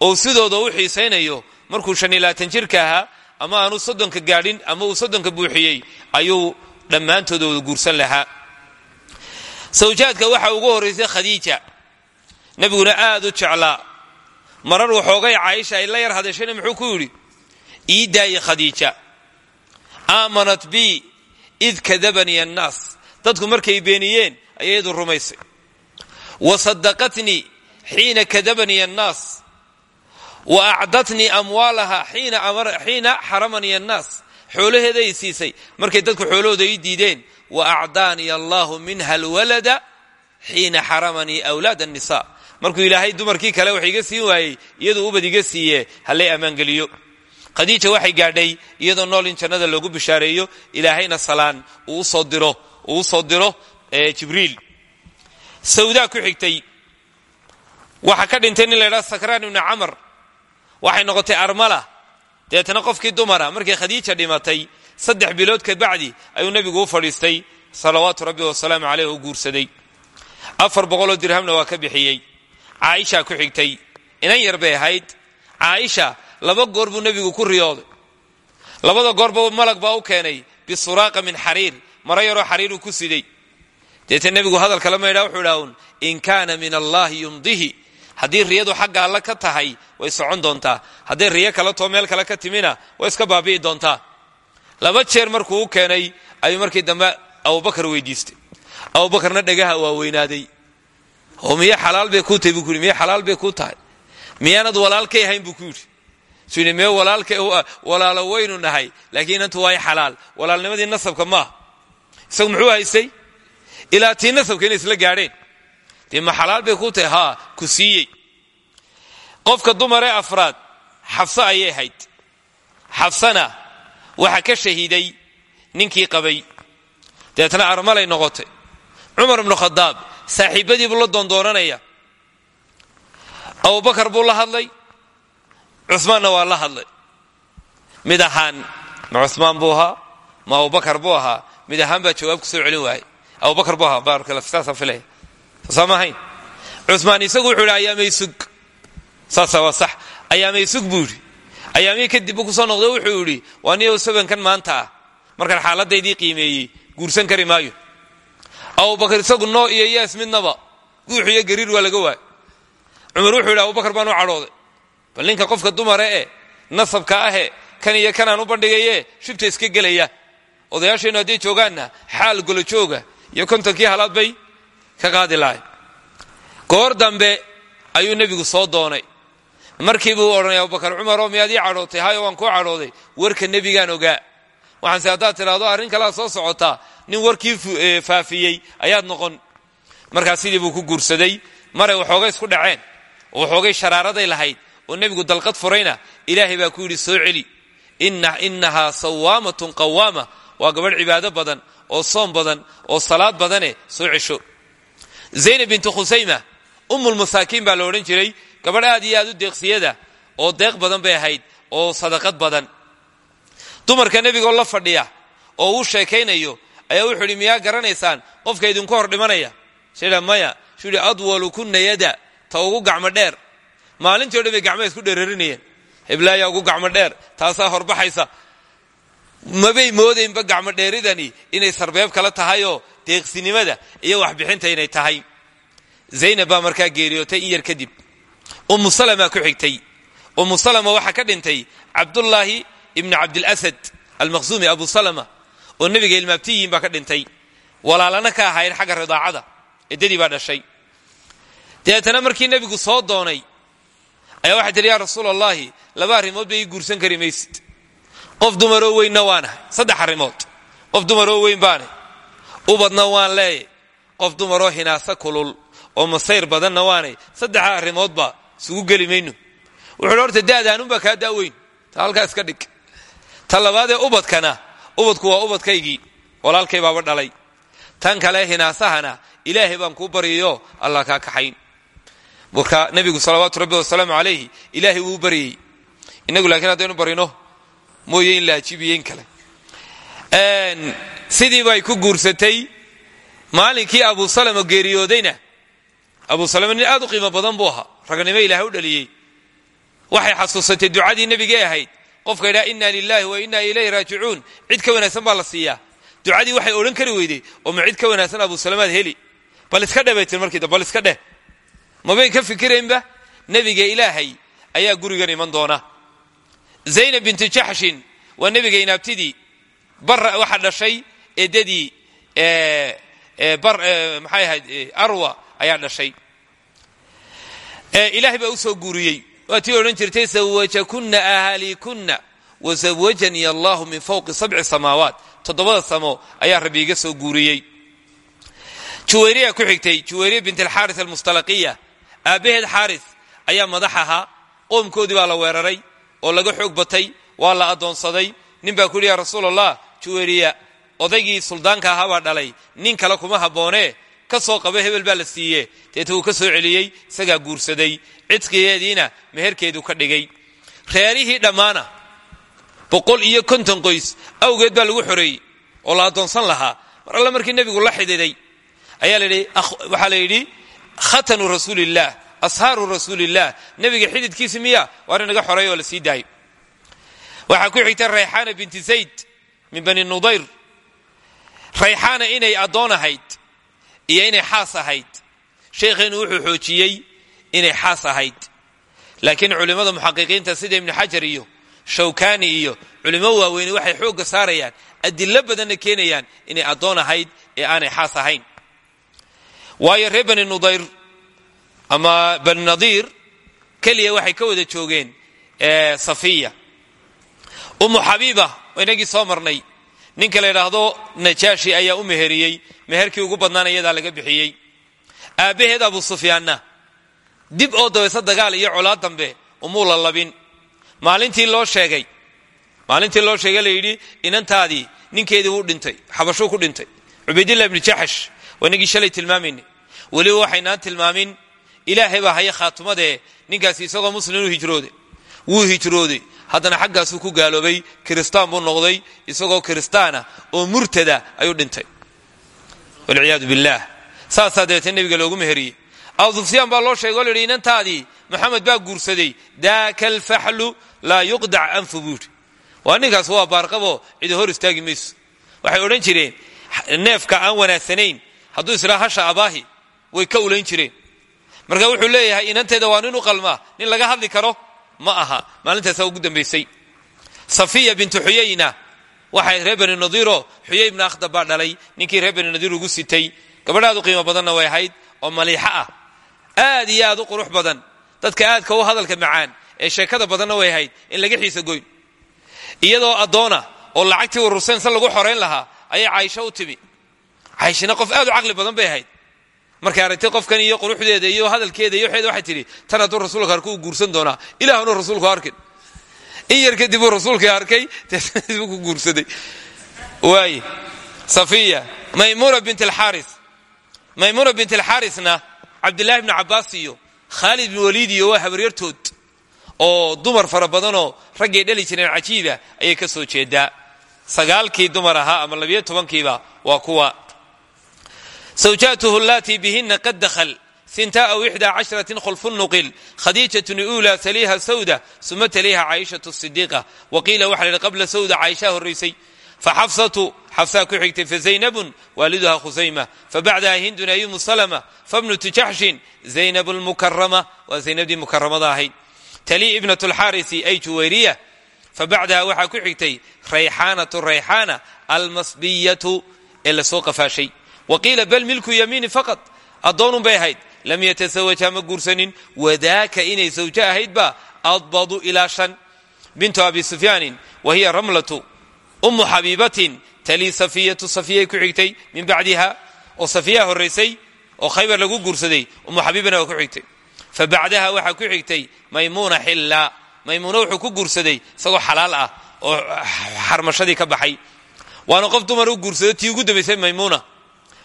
oo sidooda u xiisaynayo markuu shan iyo labaatan jirka ahaa ama aanu soddonka gaadhin ama uu soddonka buuxiyey ayuu dhammaantooda wada guursan lahaa. Sawjaadka waxa ugu horraysay khadiija nebiguna aad u jeclaa. Marar waxoogay caaisha ay la yar hadashayna muxuu ku yidhi ii daaye khadiija. Aamanat bi id kadabanii annaas. Dadku markay beeniyeen ayaydu rumaysay. Wa sadaqatnii xiina kadabanii annaas. Wa acdatnii amwaalaha xiina xaramanii annaas. Xoolaheeday siisay. Markay dadku xoolahooda ii diideen wa acdaaniya allahu minha alwalada xiina xaramanii wlaad annisa markuu ilaahay dumarkii kale wax iga siin waayey iyaduu ubad iga siiye hallay ammaangeliyo khadiija waxay gaadhay iyadoo nool in jannada loogu bishaareeyo ilaahayna salaan uu u soo diro uu u soo diro jibriil. Sawdaa ku xigtay. Waxa ka dhintay nin la ydhaha sakraan ibnu waxay noqotay armala. Deetana qofkii dumara markay khadiija dhimatay saddex bilood ka bacdi ayuu nebigu u fadhiistay. Salawaatu rabbi wasalaamu caleyh u guursaday. Afar boqoloo dirhamna waa ka bixiyey caaisha ku xigtay. Inan yar bay ahayd. Caaisha laba goor buu nebigu ku riyooday. Labada goorba malag baa u keenay. Bisuraaqa min xariir. Maro yaroo xariiruu ku siday deeta nebigu hadal kale maydhaa wuxuu idhaa un in kaana min allaahi yumdihi. Haddii riyadu xagga alle ka tahay way socon doontaa. Hadday riyo kale too meel kale ka timina way iska baabi'i doontaa. Laba jeer markuu u keenay ayuu markii dambe abubakar weydiistay. Abubakarna dhagaha waa weynaaday oo miya xalaal bay kuu tahay buu ku yidhi. Miya xalaal bay kuu tahay. Miyaanad walaalkay ahayn buu ku yidhi. Suu yidhi walaalo waynu nahay laakiin inantu waay xalaal. Walaalnimadii nasabka maaha isagu muxuu haystay? Ilaa tii nasabka inay isla gaadheen. Dee ma xalaal bay kuu tahay. Haa ku siiyey. Qofka dumaree afraad xafso ayay ahayd. Xafsana waxa ka shahiiday ninkii qabay. Deetna armalay noqotay. Cumar ibnu khadaab saaxiibadii buu la doondoonanaya. Abubakar buu la hadlay. Cumaanna waa la hadlay. Mid ahaan ma cumaan buu ahaa ma abubakar buu ahaa. Mid ahaan baa jawaab ku soo celin waayey. Abubakar buu ahaa baarksaasaan filaya soo ma ahayn? Cumaan isagu wuxuu yidhi ayaamay sug. Saasa waa sax. Ayaamay sug buu yidhi. Ayaamihii kadib buu ku soo noqday wuxuu yidhi. Waa niyow sabankan maanta ah. Markaan xaaladaydii guursan kari maayo abubakar isagu noo iyo yees midnaba. Guux iyo gariir waa laga waay cumar wuxuu yidhi abubakar baan u cadhooday. Bal ninka qofka dumare e nasabka ahe kan iyo kanaan u bandhigaye shibta iska gelaya. Odayaasheennu hadday joogaanna xaal golojooga iyo kontonkii halaad bay ka qaadi lahay goor dambe ayuu nebigu soo doonay. Markii buu odhanay abubakar cumaroo miyaad ii cadhootay? Hayo waan kuu cadhooday. Warka nebigaan ogaa waxaanse haddaad tidhaahdo arrin kalea soo socotaa. Nin warkii faafiyey ayaad noqon. Markaas sidii buu ku guursaday. Maray waxoogay isku dhaceen. Oo waxoogay sharaaraday lahayd. Oo nebigu dalqad furayna. Ilaahay baa ku yidhi soo celi. Innahaa sawaamatun qawaama waa gabadh cibaado badan oo soom badan oo salaad badane soo cesho. Zaynab bintu khusayma ummulmasaakiin baa la odhan jiray. Gabadh aad iyo aad u deeqsiyada oo deeq badan bay ahayd oo sadaqad badan dumarka nebigoo la fadhiya oo uu sheekaynayo ayaa wuxuu idhi miyaa garanaysaan qofka idinku hor dhimanaya shidha maya shuu adwalu kunna yada ta ugu gacmo dheer. Maalintii o dhan gacmaha isku dheerarinayeen heblaayaa ugu gacmo dheer taasaa horbaxaysa. Mabay moodaynba gacmo dheeridani inay sarbeeb kala tahayoo deeqsinimada iyo waxbixinta inay tahay. Zaynab baa markaa geeriyootay in yar kadib. Ummu salama ku xigtay. Ummu salama waxaa ka dhintay cabdullaahi ibni cabdilasad almaqsuumi abu salama oo nebiga ilmaabtiyiin baa ka dhintay. Walaalana ka ahaayeen xagga ridaacada eddadii baa dhashay. Dabeetana markii nebigu soo doonay ayaa waxay tihi yaa laba arrimood bay guursan kari maysid. Qof dumaroo weynna waanahay saddex arrimood. Qof dumaroo weyn baanay ubadna waan leeyay qof dumaroo hinaasa kulul oo masayr badanna waanay saddexaa arrimoodba isugu geli mayno. Wuxuuhi horta da'daanunbaa kaa daaweyn. Ta halkaa iska dhig ta labaadee ubadkana. Ubadku waa ubadkaygii. Walaalkay baaba dhalay. Tan kale hinaasahana ilaahay baan kuu baryayo allah kaa kaxayn. Marka nebigu salawaatu rabbi wasalaamu calayhi ilaahay wuu baryey inagu laakiin haddaynu barino mooye in la ajiibiye in kale sidii bay ku guursatay maalinkii abu salama geeriyoodayna. Abu salama aad u qiimo badan buu ahaa. Ragnimo ilaah u dhaliyey. Waxay xasuusatay ducadii nebigay ahayd qofka idhaa inna lilahi wa inna ilayhi raajicuun. Cid ka wanaagsan baa la siiyaa. Ducadii waxay odhan kari weyday oo ma cid ka wanaagsan abu salamaad heli? Bal iska dheh bay tir markii bal iska dheh. Mabay ka fikiraynba nebiga ilaahay ayaa gurigan iman doona. Zaynab bintu jaxshin waa nebiga inaabtidii bar waxaa dhashay eedadii maxay ahayd arwa ayaa dhashay. Ilaahay baa u soo guuriyey waa tii odhan jirtay sawajakuna ahalikunna wasawajanii allahu min fawqi sabci samaawaat. Toddobada samo ayaa rabbi iga soo guuriyey. Juwayriya ku xigtay juwayriya bint alxaaris almustalaqiya. Aabbaheed xaaris ayaa madax ahaa qoomkoodii baa la weeraray oo laga xoog batay waa la addoonsaday nin baa ku yidhi ya rasuul allah juwayriya odaygii suldaanka ahaa baa dhalay. Nin kale kuma habboonee ka soo qaba hebel baa la siiye deeta wuu ka soo celiyey isagaa guursaday. Cidqigeediina meherkeedu ka dhigay. Reerihii dhammaana boqol iyo konton qoys awgeed baa lagu xoreeyey oo la addoonsan lahaa. Mar alle markii nebigu la xididay ayaa waxaa la yidhi khatanu rasuulillaah ashaaru rasuulillaah nebiga xididkiisi miya waar inaga xoreey oo la sii daayo waxaa ku xigta rayxaana binti zayd min bani nudayr rayxaana inay addoon iyo inay xaas ahayd. Sheekheennu wuxuu xoojiyey inay xaas ahayd. Laakiin culimmada muxaqiqiinta sida ibnu xajar iyo shawkani iyo culimo waaweyne waxay xoogga saarayaan adilo badanna keenayaan inay addoon ahayd ee aanay xaas ahayn. Waayo reer bani nudayr ama bani nadiir keliya waxay ka wada joogeen safiya. Umu xabiiba inagii soo marnay ninka la yidhaahdo najaashi ayaa u meheriyey. Meherkii ugu badnaana iyadaa laga bixiyey. Aabbaheed abu sufyaanna dib oo dabaysa dagaal iyo colaad dambe umuu la labin. Maalintii loo sheegay maalintii loo sheegay la yidhi inantaadii ninkeedii wuu dhintay xabashuu ku dhintay. Cubaydillah ibni jaxash waa inagii shalay tilmaamayna weliba waxaynaan tilmaamin ilaahay baa haya khaatumadee ninkaasi isagoo muslim hijroode. Wuu hijrooday haddana xaggaasuu ku gaaloobay kiristaan buu noqday isagoo kiristaana oo murtada ayuu dhintay. Walciyaadu billaah saasaa dabeetee nebiga loogu meheriyey. Abu sufyaan baa loo sheegay o la yidhi inantaadii maxamed baa guursaday. Daaka alfaxlu laa yuqdac anfu buuri waa ninkaas waa baarqaboo cidi hor istaagi mayso. Waxay odhan jireen neefka aan wanaagsanayn hadduu israa hasha abaahi way ka ulayn jireen. Marka wuxuu leeyahay inanteeda waa nin u qalmaa nin laga hadli karo ma aha. Maalintaasaa ugu dambaysay safiya bintu xuyayna. Waxay reer bani nadiiro xuyay ibna akhdab baa dhalay. Ninkii reer bani nadiir ugu sitay. Gabadhaad u qiimo badanna way ahayd oo maliixo ah. Aad iyo aad u qurux badan. Dadka aadka u hadalka macaan ee sheekada badanna way ahayd in laga xiisa goyn. Iyadoo addoona oo lacagtii urursayn se lagu xorayn lahaa ayay caaisho u timi. Caaishana qof aad u caqli badan bay ahayd markay aragtay qofkan iyo quruxdeeda iyo hadalkeeda iyo waxeeda waxay tidhi tan hadduu rasuulka arku u guursan doonaa. Ilaahnu rasuulku arkin in yar kadib uu rasuulkii arkay deetna ku guursaday. Waay safiya maymuna bint alxaaris maymuna bint alxaarisna cabdillahi bni cabbaas iyo khaalid bin waliid iyo waa oo dumar fara badanoo raggay dhali jireen cajiiba ayay ka soo jeedaa. Sagaalkii dumar ahaa ama labiyo tobankiiba waa kuwa zawjaatuhu allatii bihina qad dakhal inta aw ixdaa cashratin khulfu nuqil khadiijatun uulaa taliiha sawda suma taliiha caaishatu sidiiqa wa qiila waxa la yidhi qabla sawda caaishaa horraysay faxafsatu xafsaa ku xigtay fazaynabun waaliduha khusayma fabacdaha hindun ayumu salama fabnutu jaxshin zaynab lmukarama waa zaynabdii mukaramada ahayd talii ibnat lxaarisi ay juwayriya fabacdaha waxaa ku xigtay rayxaanatu rayxaana almasbiyatu ee la soo qafaashay wa qiila bal milku yamiini faqad addoonun bay ahayd lam yatasawajha ma guursanin wadaaka inay sawjo ahaydba adbadu ilaa shan bintu abi sufyaanin wa hiya ramlatu ummu xabiibatin talii safiyatu safiyay ku xigtay min bacdiha oo safiyaa horraysay oo khaybar lagu guursaday ummu xabiibana waa ku xigtay fa bacdaha waxaa ku xigtay maymuuna xilla maymuuna wuxuu ku guursaday isagoo xalaal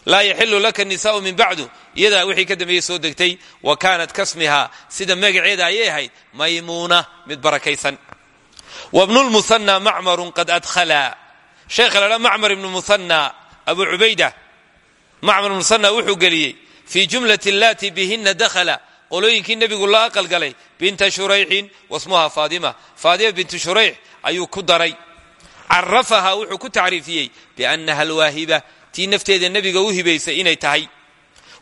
laa yaxilu laka nisaau min bacdu. Iyadaa wixii ka dambeeyey soo degtay wa kaanat kasmiha. Sida magaceeda ayay ahayd maymuuna mid barakaysan. Wabnu lmusanna macmarun qad adkhala. Sheekha la dhaa macmar ibnu musanna abu cubayda macmar ibnu musanna wuxuu geliyey fii jumlati allaati bihina dakhala. Qolooyinkii nebigu la aqalgalay binta shurayxin wasmuha faadima faadima bintu shurayx ayuu ku daray. Carafaha wuxuu ku tacriifiyey biannaha alwaahiba tii nafteeda nebiga u hibaysay inay tahay.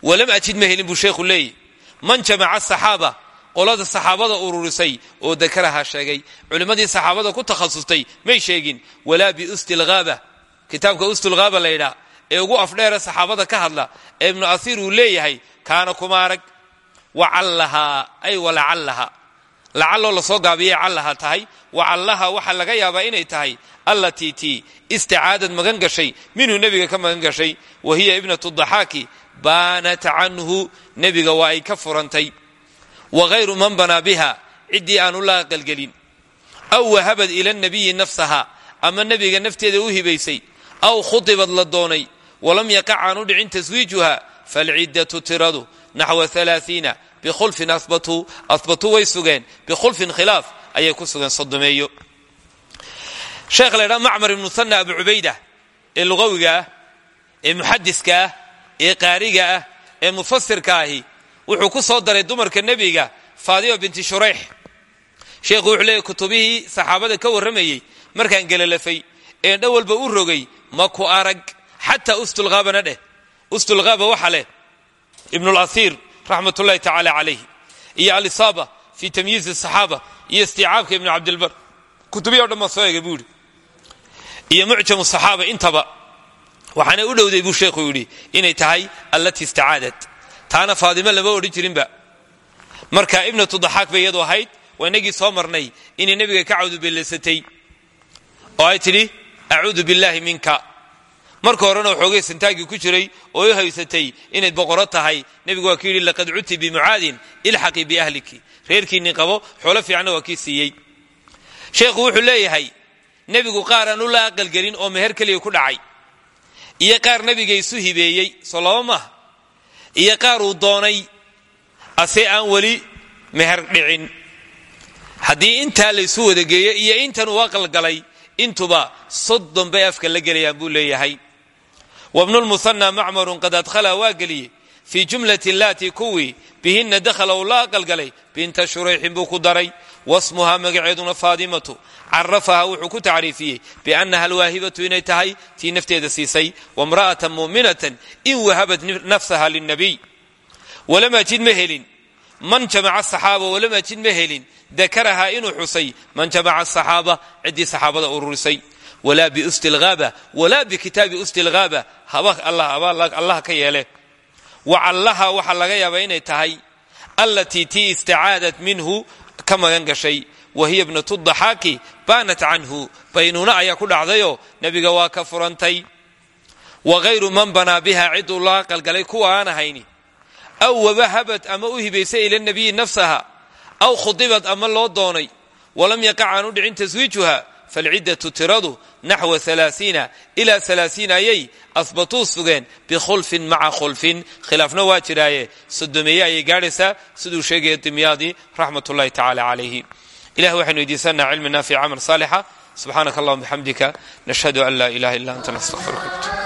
Walam ajid ma helin buu sheekhu leeyahy. Man jamaca saxaaba qolada saxaabada ururisay oo dakaraha sheegay culimmadii saxaabada ku takhasustay may sheegin walaa biustilhaaba kitaabka ustulhaaba la ydhaa ee ugu afdheera saxaabada ka hadla ee ibnu asiir uu leeyahay kaana kuma arag ay walacallaha lacalloo la soo gaabiyay callaha tahay wacallaha waxaa laga yaabaa inay tahay allatii tii isticaadad magan gashay minhu nebiga ka magan gashay wa hiya ibnatu daxaaki baanat canhu nebiga waa ay ka furantay. Wa hayru man banaa biha ciddii aanu la aqalgelin aw wahabad ila nabiyi nafsaha ama nebiga nafteeda u hibaysay aw khudibad la doonay walam yaqac aanu dhicin taswiijuha falciddatu tiradu naxwa alaaiina bikhulfin ahbatuu way sugeen bikhulfin khilaaf ayay ku sugeen sodomeeyo sheekh la ydhaa macmar ibnu sanna abu cubayda ee lugawiga ah ee muxadiska ah ee qaariga ah ee mufasirka ahi wuxuu ku soo daray dumarka nebiga faadima binti shurayx sheekhu wuxuu leeyahy kutubihii saxaabada ka warramayey ibnulasiir raxmat ullahi tacaala calayh iyo alisaaba fii tamyiizi asaxaaba iyo istiicaabka ibnu cabdilbar kutubihi o dhan baan soo egay buu yidhi. Iyo mucjamu saxaaba intaba waxaana u dhowday buu sheekhu yidhi inay tahay allatii istacaadat taana faadimo lama odhan jirinba. Marka ibnatu daxaak bay iyadu ahayd waa inagii soo marnay inay nebiga ka cawdubellaysatay oo ay tidhi acuudu billaahi minka marka horena waxoogay santaagii ku jiray oo u haysatay inayd boqoro tahay. Nebigu waa ku yidhi laqad cudti bimucaadin ilxaqii biahliki reerkiinnin qabo xoolo fiicanna waa sheekhu wuxuu leeyahay nebigu qaar u la aqalgelin oo meher keliya ku dhacay. Iyo qaar nebiga isu hibeeyey soo iyo qaar uu doonay ase aan weli meher dhicin. Haddii intaa laysu wadageeyo iyo intan uu aqalgalay intuba soddon bay afka la gelayaan buu leeyahay wabnulmusanna macmarun qad adkhala waa geliyey fii jumlati laati kuwii bihinna dakhala uu la aqalgalay binta shurayxin buu ku daray wasmuhaa magaceeduna faadimatu carafaha wuxuu ku tacriifiyey biannaha alwaahibatu inay tahay tii nafteeda siisay wamra'atan muuminatan in wahabat nafsaha lilnabiy walam ajid ma helin man jamaca asaxaaba walam ajid ma helin dakarahaa inuu xusay man jamaca asaxaaba ciddii saxaabada ururisay walaa biustilhaaba walaa bikitaabi ustilhaaba haba allah ka yeele wacallaha waxaa laga yaabaa inay tahay allatii tii istacaadat minhu ka magan gashay wa hiya bnatu daxaaki baanat canhu baynuuna ayaa ku dhacdayoo nebiga waa ka furantay wa hayru man banaa biha ciduu la aqalgalay kuwa aan ahayni aw wabahabad ama u hibaysay ila nabiyi nafsaha aw khudibad ama loo doonay walam yaqac aan u dhicin taswiijuha falciddatu tiradu naxwa alaaiina ilaa alaaiina ayay asbatuu sugeen bikhulfin maca khulfin khilaafna waa jiraaye sodomeeye ayay gaadhaysaa siduu sheegaya dimyaadii raxmat ullahi tacala calayhi ilah waxaynu weydiisanaa cilmi naafic camal saalixa subxaanaka allahuma bixamdika nashhadu an laa ilaha illa anta nastaqfiruka